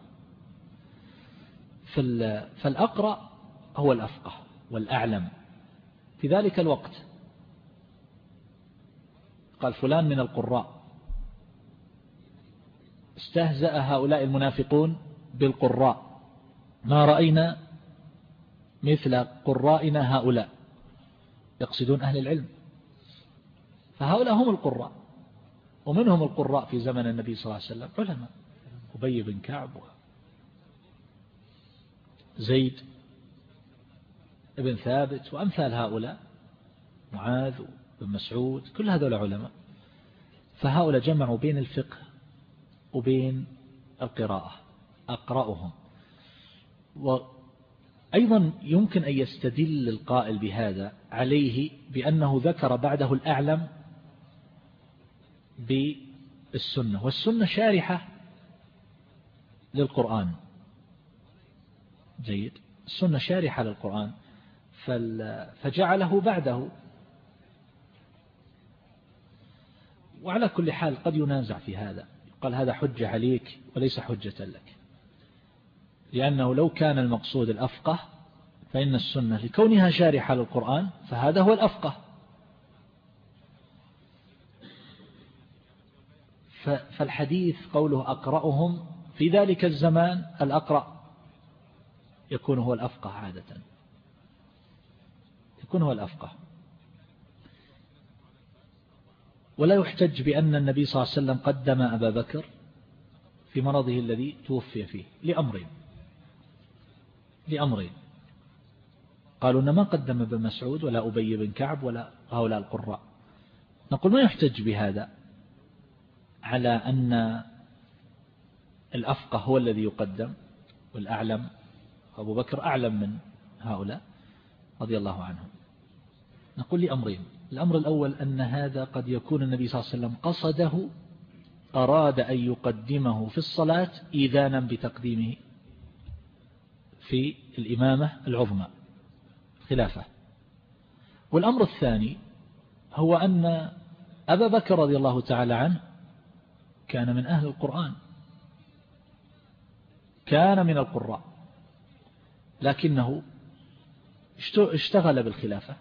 فالأقرأ هو الأفقه والأعلم. في ذلك الوقت قال فلان من القراء. استهزأ هؤلاء المنافقون بالقراء. ما رأينا مثل قرائنا هؤلاء. يقصدون أهل العلم. فهؤلاء هم القراء ومنهم القراء في زمن النبي صلى الله عليه وسلم؟ علماء. أبي بن كعب زيد ابن ثابت وأمثال هؤلاء معاذ بن مسعود كل هذول علماء. فهؤلاء جمعوا بين الفقه وبين القراءة أقرأهم. وأيضا يمكن أن يستدل القائل بهذا عليه بأنه ذكر بعده الأعلم بالسنة والسنة شارحة للقرآن. جيد. السنة شارحة للقرآن. فجعله بعده. وعلى كل حال قد ينازع في هذا. قال هذا حجة عليك وليس حجة لك. لأنه لو كان المقصود الأفقه فإن السنة لكونها شارحة للقرآن فهذا هو الأفقه. فالحديث قوله أقرأهم في ذلك الزمان الأقرأ يكون هو الأفقه عادة. يكون هو الأفقه. ولا يحتج بأن النبي صلى الله عليه وسلم قدم أبا بكر في مرضه الذي توفي فيه لأمرين. لأمرين. قالوا إن ما قدم ابن مسعود ولا أبي بن كعب ولا هؤلاء القراء. نقول ما يحتج بهذا على أن الأفقه هو الذي يقدم والأعلم. أبو بكر أعلم من هؤلاء رضي الله عنهم. نقول لأمرين. الأمر الأول أن هذا قد يكون النبي صلى الله عليه وسلم قصده أراد أن يقدمه في الصلاة إذانا بتقديمه. في الإمامة العظمى خلافة. والأمر الثاني هو أن أبا بكر رضي الله تعالى عنه كان من أهل القرآن. كان من القراء لكنه اشتغل بالخلافة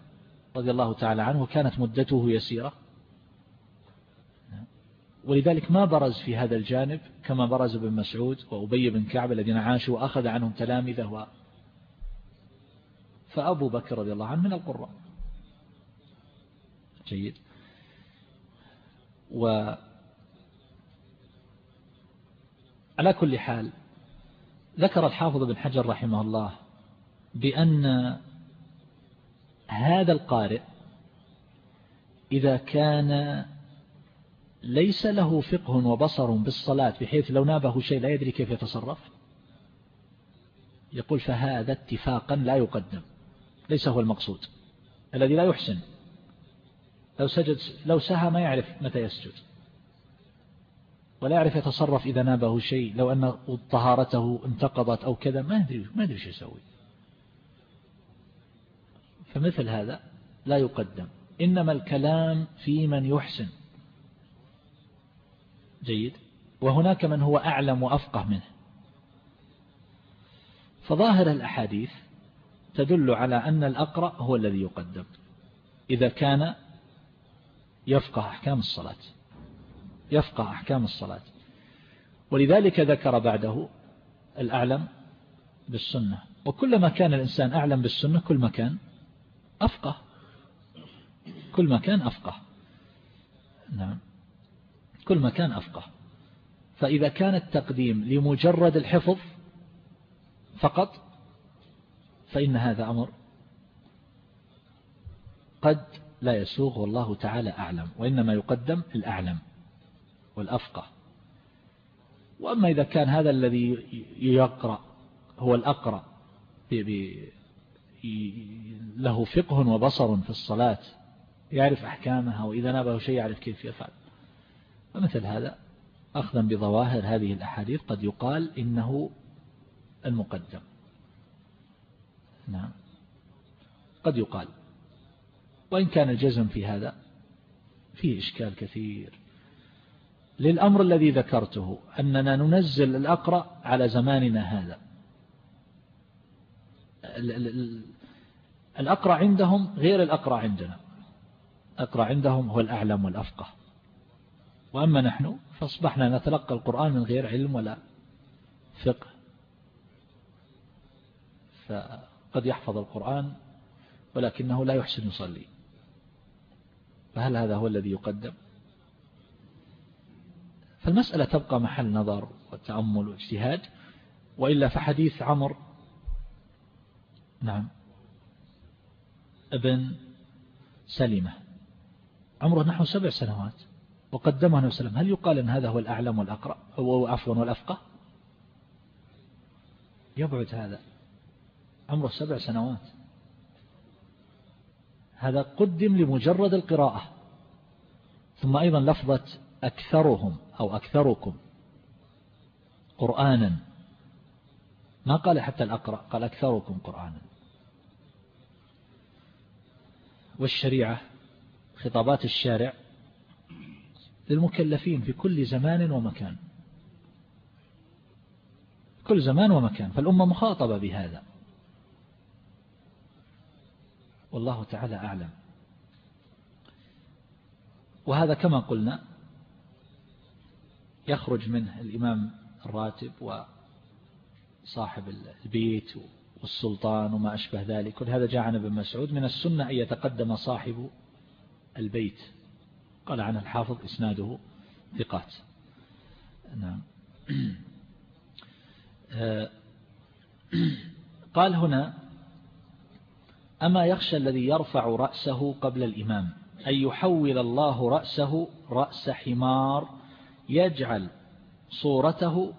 رضي الله تعالى عنه وكانت مدته يسيرة. ولذلك ما برز في هذا الجانب كما برز ابن مسعود وأبي بن كعب الذين عاشوا وأخذ عنهم تلامذة و فأبو بكر رضي الله عنه من القراء. جيد. و على كل حال ذكر الحافظ بن حجر رحمه الله بأن هذا القارئ إذا كان ليس له فقه وبصر بالصلاة بحيث لو نابه شيء لا يدري كيف يتصرف؟ يقول فهذا اتفاقا لا يقدم. ليس هو المقصود. الذي لا يحسن. لو سجد لو سهى ما يعرف متى يسجد. ولا يعرف يتصرف إذا نابه شيء لو أن طهارته انتقضت أو كذا ما يدري ما يدري شو يسوي. فمثل هذا لا يقدم. إنما الكلام في من يحسن. جيد. وهناك من هو أعلم وأفقه منه. فظاهر الأحاديث تدل على أن الأقرأ هو الذي يقدم إذا كان يفقه أحكام الصلاة. يفقه أحكام الصلاة. ولذلك ذكر بعده الأعلم بالسنة. وكلما كان الإنسان أعلم بالسنة كل ما كان أفقه. كل ما كان أفقه. نعم. كل ما كان أفقه. فإذا كان التقديم لمجرد الحفظ فقط فإن هذا أمر قد لا يسوغ والله تعالى أعلم وإنما يقدم الأعلم والأفقه. وأما إذا كان هذا الذي يقرأ هو الأقرأ له فقه وبصر في الصلاة يعرف أحكامها وإذا نابه شيء يعرف كيف يفعل. فمثل هذا أخذا بظواهر هذه الأحاديث قد يقال إنه المقدم. نعم. قد يقال. وإن كان الجزم في هذا فيه إشكال كثير. للأمر الذي ذكرته أننا ننزل الأقرأ على زماننا هذا. الأقرأ عندهم غير الأقرأ عندنا. أقرأ عندهم هو الأعلم والأفقه. وأما نحن فأصبحنا نتلقى القرآن من غير علم ولا فقه. فقد يحفظ القرآن ولكنه لا يحسن يصلي. فهل هذا هو الذي يقدم؟ فالمسألة تبقى محل نظر وتأمل واجتهاد وإلا فحديث عمر. نعم. ابن سلمة. عمره نحو سبع سنوات. وقدمه النبي صلى الله عليه وسلم هل يقال أن هذا هو الأعلم والأقرأ أو عفوا والأفقه؟ يبعد هذا. عمره سبع سنوات. هذا قدم لمجرد القراءة. ثم أيضا لفظة أكثرهم أو أكثركم. قرآنا. ما قال حتى الأقرأ قال أكثركم قرآنا. والشريعة خطابات الشارع للمكلفين في كل زمان ومكان. كل زمان ومكان فالأمة مخاطبة بهذا. والله تعالى أعلم. وهذا كما قلنا يخرج منه الإمام الراتب وصاحب البيت والسلطان وما أشبه ذلك. ولهذا جاء عن ابن مسعود من السنة أن يتقدم صاحب البيت قال عن الحافظ إسناده ثقات. نعم. قال هنا أما يخشى الذي يرفع رأسه قبل الإمام أن يحول الله رأسه رأس حمار يجعل صورته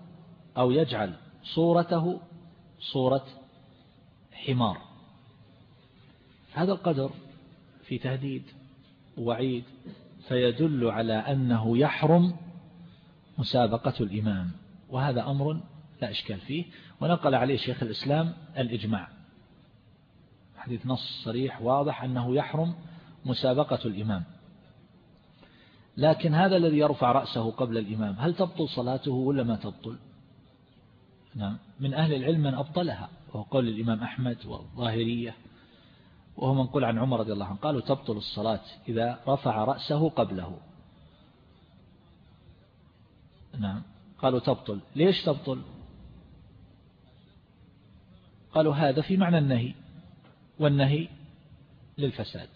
أو يجعل صورته صورة حمار. هذا القدر في تهديد وعيد فيدل على أنه يحرم مسابقة الإمام وهذا أمر لا إشكال فيه. ونقل عليه شيخ الإسلام الإجماع. حديث نص صريح واضح أنه يحرم مسابقة الإمام. لكن هذا الذي يرفع رأسه قبل الإمام هل تبطل صلاته ولا ما تبطل؟ نعم. من أهل العلم من أبطلها وهو قول الإمام أحمد والظاهرية. وهو منقول عن عمر رضي الله عنه قالوا تبطل الصلاة إذا رفع رأسه قبله. نعم. قالوا تبطل. ليش تبطل؟ قالوا هذا في معنى النهي والنهي للفساد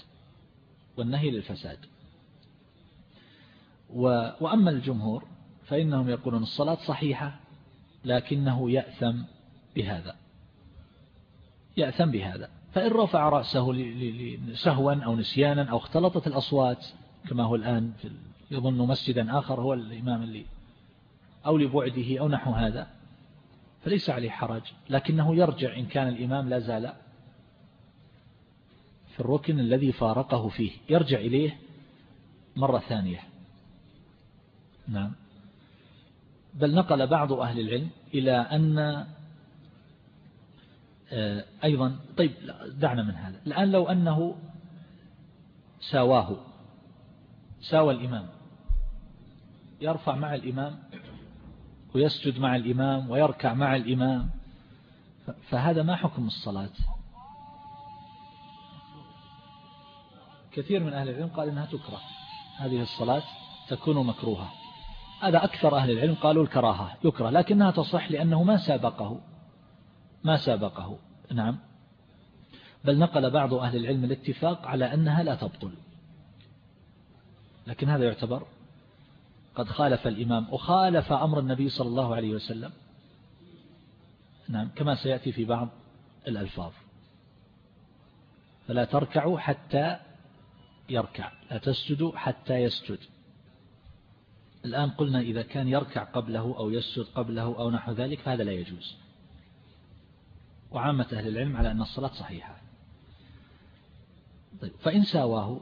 والنهي للفساد. وأما الجمهور فإنهم يقولون الصلاة صحيحة لكنه يأثم بهذا. يأثم بهذا. فإن رفع رأسه سهوا أو نسيانا أو اختلطت الأصوات كما هو الآن في يظن مسجدا آخر هو الإمام اللي أو لبعده أو نحو هذا فليس عليه حرج لكنه يرجع إن كان الإمام لا زال في الركن الذي فارقه فيه يرجع إليه مرة ثانية. نعم. بل نقل بعض أهل العلم إلى أن أيضا طيب دعنا من هذا. الآن لو أنه ساواه ساوى الإمام يرفع مع الإمام ويسجد مع الإمام ويركع مع الإمام فهذا ما حكم الصلاة؟ كثير من أهل العلم قال إنها تكره هذه الصلاة تكون مكروهة. هذا أكثر أهل العلم قالوا الكراهة يكره لكنها تصح لأنه ما سابقه. ما سابقه. نعم. بل نقل بعض أهل العلم الاتفاق على أنها لا تبطل. لكن هذا يعتبر قد خالف الإمام وخالف أمر النبي صلى الله عليه وسلم. نعم. كما سيأتي في بعض الألفاظ. فلا تركعوا حتى يركع. لا تسجدوا حتى يسجد. الآن قلنا إذا كان يركع قبله أو يسجد قبله أو نحو ذلك فهذا لا يجوز. وعامة أهل العلم على أن الصلاة صحيحة. طيب فإن ساواه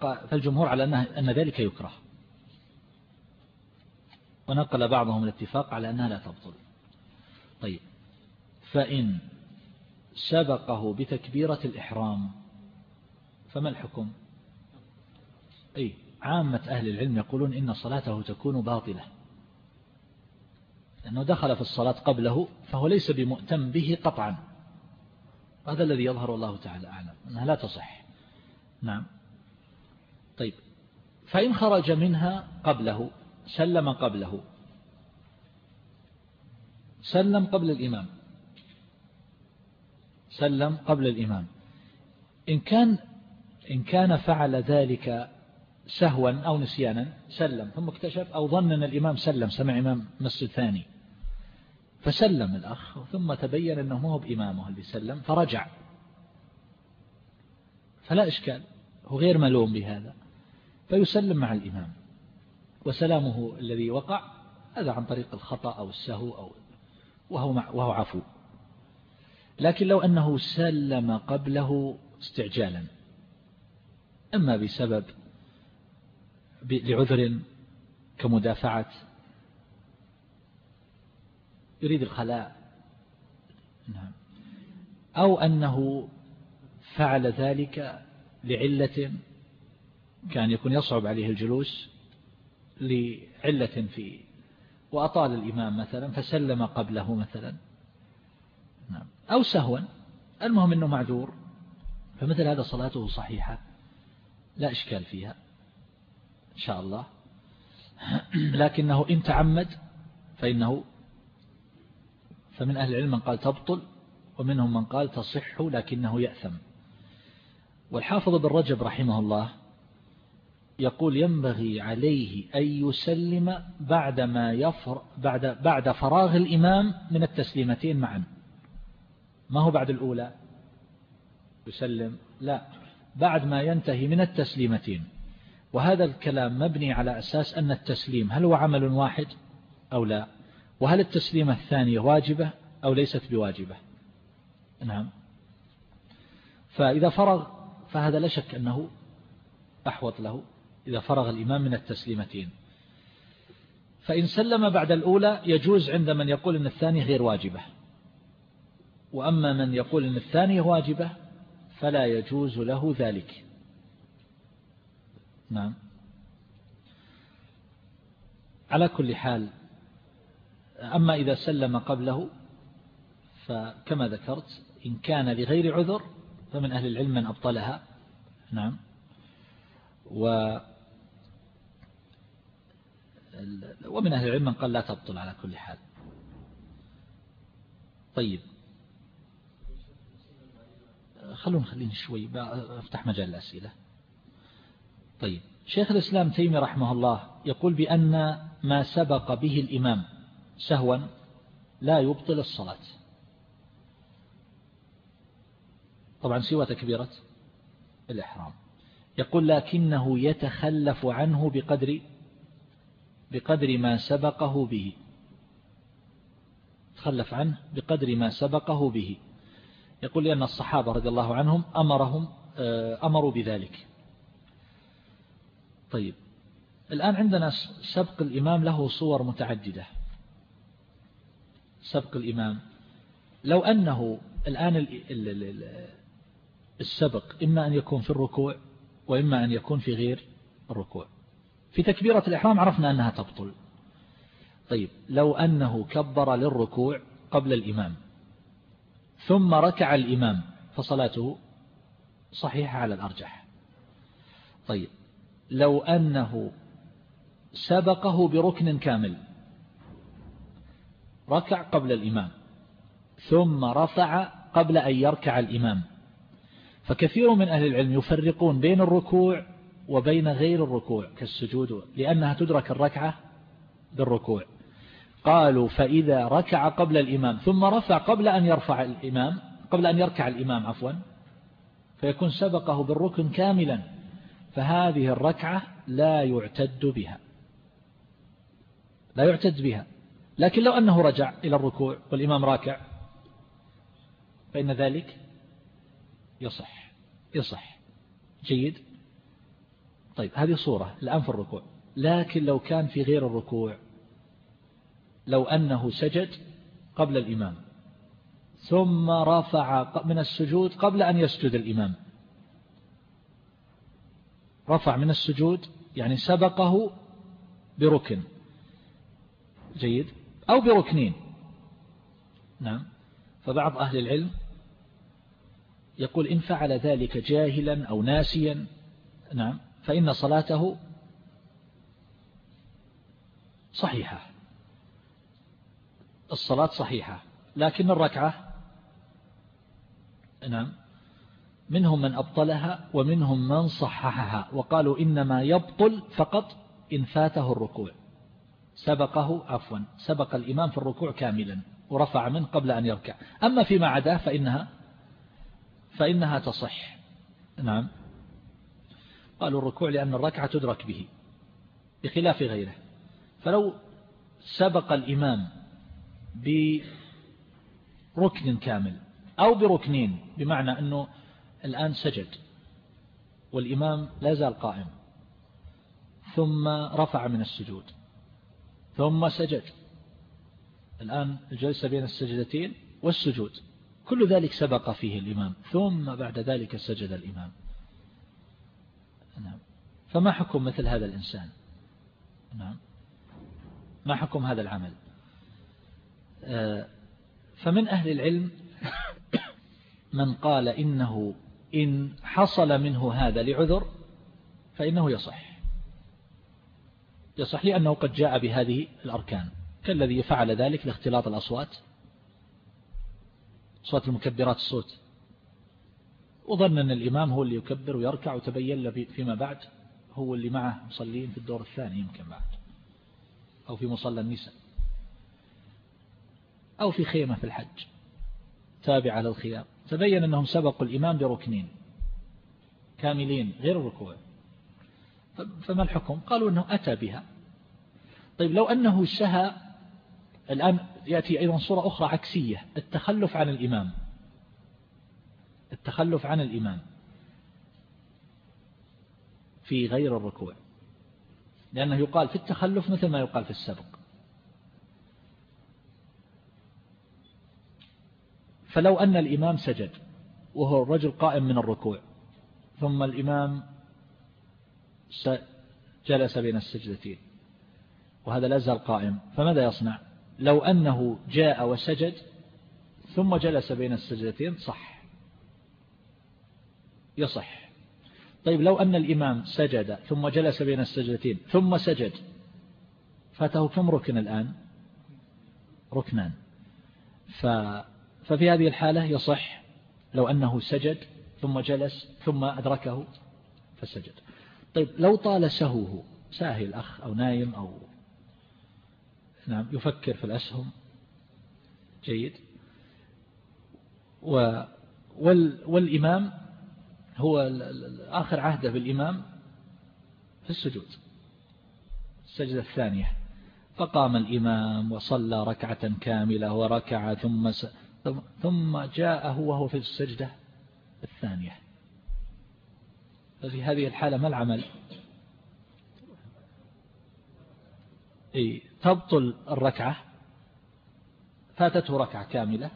فالجمهور على أن ذلك يكره. ونقل بعضهم الاتفاق على أنها لا تبطل. طيب فإن سبقه بتكبيرة الإحرام فما الحكم؟ أي عامة أهل العلم يقولون إن صلاته تكون باطلة. لأنه دخل في الصلاة قبله فهو ليس بمؤتم به قطعا. هذا الذي يظهر الله تعالى أعلم أنها لا تصح. نعم. طيب. فإن خرج منها قبله سلم قبله. سلم قبل الإمام. سلم قبل الإمام. إن كان إن كان فعل ذلك سهوا أو نسيانا سلم ثم اكتشف أو ظن أن الإمام سلم. سمع إمام مسجد ثاني. فسلم الأخ ثم تبين أنه ما هو بإمامه اللي سلم فرجع. فلا إشكال هو غير ملوم بهذا. فيسلم مع الإمام. وسلامه الذي وقع هذا عن طريق الخطأ أو السهو أو وهو, وهو عفو. لكن لو أنه سلم قبله استعجالا أما بسبب لعذر كمدافعة يريد الخلاء. نعم. أو أنه فعل ذلك لعلة كان يكون يصعب عليه الجلوس لعلة في وأطال الإمام مثلا فسلم قبله مثلا. نعم. أو سهوا المهم أنه معذور. فمثل هذا صلاته صحيحة. لا إشكال فيها. إن شاء الله. لكنه إن تعمد فإنه فمن أهل العلم من قال تبطل ومنهم من قال تصح لكنه يأثم. والحافظ بن رجب رحمه الله يقول ينبغي عليه أن يسلم بعد ما يفر بعد بعد فراغ الإمام من التسليمتين معا. ما هو بعد الأولى؟ يسلم. لا بعد ما ينتهي من التسليمتين. وهذا الكلام مبني على أساس أن التسليم هل هو عمل واحد أو لا؟ وهل التسليمة الثانية واجبة أو ليست بواجبة؟ نعم. فإذا فرغ فهذا لا شك أنه أحوط له إذا فرغ الإمام من التسليمتين. فإن سلم بعد الأولى يجوز عند من يقول أن الثانية غير واجبة. وأما من يقول أن الثانية واجبة فلا يجوز له ذلك. نعم. على كل حال أما إذا سلم قبله فكما ذكرت إن كان لغير عذر فمن أهل العلم من أبطلها. نعم. و ومن أهل العلم من قال لا تبطل على كل حال. طيب. خلون خليني شوي أفتح مجال الأسئلة. طيب. شيخ الإسلام تيمي رحمه الله يقول بأن ما سبق به الإمام سهوا لا يبطل الصلاة. طبعا سوى تكبيرة الإحرام. يقول لكنه يتخلف عنه بقدر بقدر ما سبقه به. تخلف عنه بقدر ما سبقه به. يقول لأن الصحابة رضي الله عنهم أمرهم آه، أمروا بذلك. طيب الآن عندنا سبق الإمام له صور متعددة. سبق الإمام. لو أنه الآن السبق إما أن يكون في الركوع وإما أن يكون في غير الركوع. في تكبيرة الإحرام عرفنا أنها تبطل. طيب لو أنه كبر للركوع قبل الإمام ثم ركع الإمام فصلاته صحيحة على الأرجح. طيب لو أنه سبقه بركن كامل ركع قبل الإمام ثم رفع قبل أن يركع الإمام. فكثير من أهل العلم يفرقون بين الركوع وبين غير الركوع كالسجود لأنها تدرك الركعة بالركوع. قالوا فإذا ركع قبل الإمام ثم رفع قبل أن يرفع الإمام قبل أن يركع الإمام عفوا فيكون سبقه بالركن كاملا. فهذه الركعة لا يعتد بها لا يعتد بها. لكن لو أنه رجع إلى الركوع والإمام راكع فإن ذلك يصح يصح. جيد؟ طيب هذه صورة الآن في الركوع. لكن لو كان في غير الركوع لو أنه سجد قبل الإمام ثم رفع من السجود قبل أن يسجد الإمام. رفع من السجود يعني سبقه بركن. جيد؟ أو بركنين. نعم. فبعض أهل العلم يقول إن فعل ذلك جاهلا أو ناسيا نعم فإن صلاته صحيحة. الصلاة صحيحة لكن الركعة نعم منهم من أبطلها ومنهم من صححها وقالوا إنما يبطل فقط إن فاته الركوع. سبقه عفوا سبق الإمام في الركوع كاملا ورفع منه قبل أن يركع. أما فيما عداه فإنها فإنها تصح. نعم. قالوا الركوع لأن الركعة تدرك به بخلاف غيره. فلو سبق الإمام بركن كامل أو بركنين بمعنى أنه الآن سجد والإمام لا زال قائم ثم رفع من السجود. ثم سجد. الآن الجلسة بين السجدتين والسجود. كل ذلك سبق فيه الإمام. ثم بعد ذلك سجد الإمام. نعم. فما حكم مثل هذا الإنسان؟ نعم. ما حكم هذا العمل؟ آه، فمن أهل العلم من قال إنه إن حصل منه هذا لعذر فإنه يصح. يصح لأنه قد جاء بهذه الأركان. كالذي فعل ذلك لاختلاط الأصوات؟ أصوات المكبرات الصوت. وظن أن الإمام هو اللي يكبر ويركع وتبين له فيما بعد. هو اللي معه مصلين في الدور الثاني يمكن بعد. أو في مصلى النساء. أو في خيمة في الحج. تابعة للخيام. تبين أنهم سبقوا الإمام بركنين. كاملين. غير الركوع فما الحكم؟ قالوا أنه أتى بها. طيب لو أنه سهى الآن يأتي أيضا صورة أخرى عكسية التخلف عن الإمام. التخلف عن الإمام في غير الركوع. لأنه يقال في التخلف مثل ما يقال في السبق. فلو أن الإمام سجد وهو الرجل قائم من الركوع ثم الإمام جلس بين السجدتين. وهذا زال قائم. فماذا يصنع؟ لو أنه جاء وسجد ثم جلس بين السجدتين صح. يصح. طيب لو أن الإمام سجد ثم جلس بين السجدتين ثم سجد فاته كم ركن الآن؟ ركنان. ف ففي هذه الحالة يصح لو أنه سجد ثم جلس ثم أدركه فسجد. طيب لو طال سهوه ساهي الأخ أو نايم أو نعم يفكر في الأسهم جيد. و وال والإمام هو آخر عهده بالإمام في السجود السجدة الثانية. فقام الإمام وصلى ركعة كاملة وركع ثم ثم جاءه وهو في السجدة الثانية. ففي هذه الحالة ما العمل؟ تبطل الركعة فاتته ركعة كاملة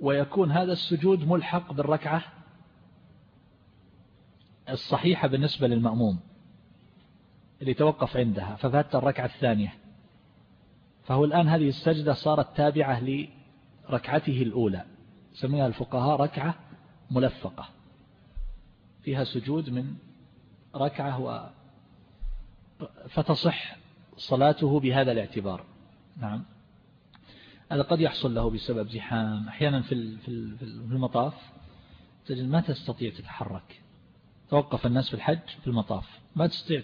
ويكون هذا السجود ملحق بالركعة الصحيحة بالنسبة للمأموم اللي توقف عندها ففات الركعة الثانية. فهو الآن هذه السجدة صارت تابعة لركعته الأولى سميها الفقهاء ركعة ملفقة. فيها سجود من ركعة و فتصح صلاته بهذا الاعتبار. نعم. هذا قد يحصل له بسبب زحام. أحيانا في في المطاف تجد ما تستطيع تتحرك. توقف الناس في الحج في المطاف. ما تستطيع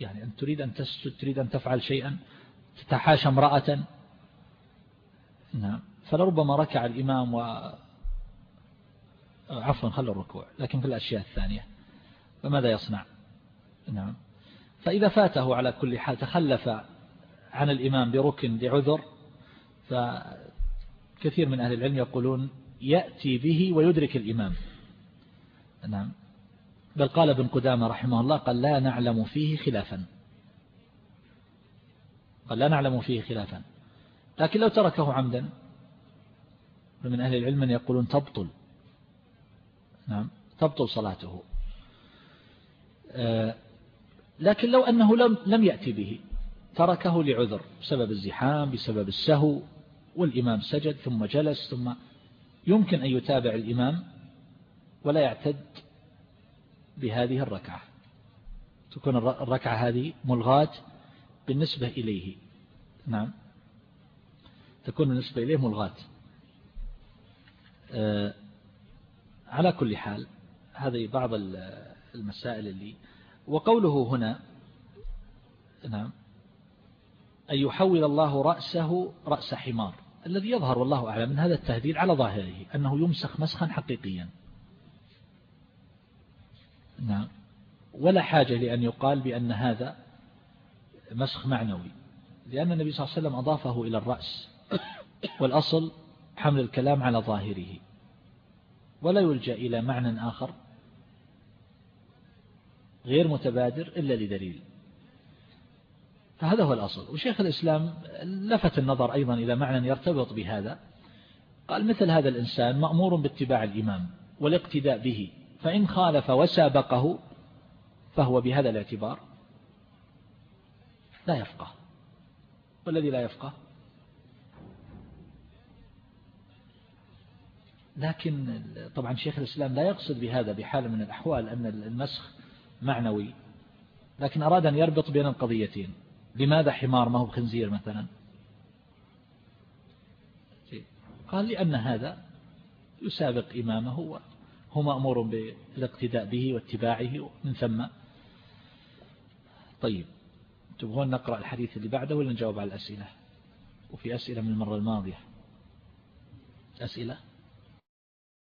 يعني أن تريد أن تسجد تريد أن تفعل شيئا تتحاشى امرأة. نعم. فلربما ركع الإمام و عفوا خلوا الركوع. لكن في الأشياء الثانية. فماذا يصنع؟ نعم. فإذا فاته على كل حال تخلف عن الإمام بركن لعذر فكثير من أهل العلم يقولون يأتي به ويدرك الإمام. نعم. بل قال ابن قدامة رحمه الله قال لا نعلم فيه خلافا. قال لا نعلم فيه خلافا. لكن لو تركه عمدا فمن أهل العلم من يقولون تبطل. نعم. تبطل صلاته. آه، لكن لو أنه لم لم يأتي به تركه لعذر بسبب الزحام بسبب السهو والإمام سجد ثم جلس ثم يمكن أن يتابع الإمام ولا يعتد بهذه الركعة. تكون الركعة هذه ملغاة بالنسبة إليه. نعم. تكون بالنسبة إليه ملغاة. آه، على كل حال هذه بعض المسائل اللي وقوله هنا نعم أن يحول الله رأسه رأس حمار الذي يظهر والله أعلم من هذا التهديد على ظاهره أنه يمسخ مسخا حقيقيا. نعم ولا حاجة لأن يقال بأن هذا مسخ معنوي لأن النبي صلى الله عليه وسلم أضافه إلى الرأس والأصل حمل الكلام على ظاهره. ولا يلجأ إلى معنى آخر غير متبادر إلا لدليل. فهذا هو الأصل. وشيخ الإسلام لفت النظر أيضا إلى معنى يرتبط بهذا. قال مثل هذا الإنسان مأمور باتباع الإمام والاقتداء به فإن خالف وسابقه فهو بهذا الاعتبار لا يفقه. والذي لا يفقه لكن طبعا شيخ الإسلام لا يقصد بهذا بحال من الأحوال أن المسخ معنوي لكن أراد أن يربط بين القضيتين. لماذا حمار؟ ما هو خنزير مثلا. قال لأن هذا يسابق إمامه هو مأمور بالاقتداء به واتباعه من ثم. طيب تبغون نقرأ الحديث اللي بعده ولا نجاوب على الأسئلة؟ وفي أسئلة من المرة الماضية. أسئلة؟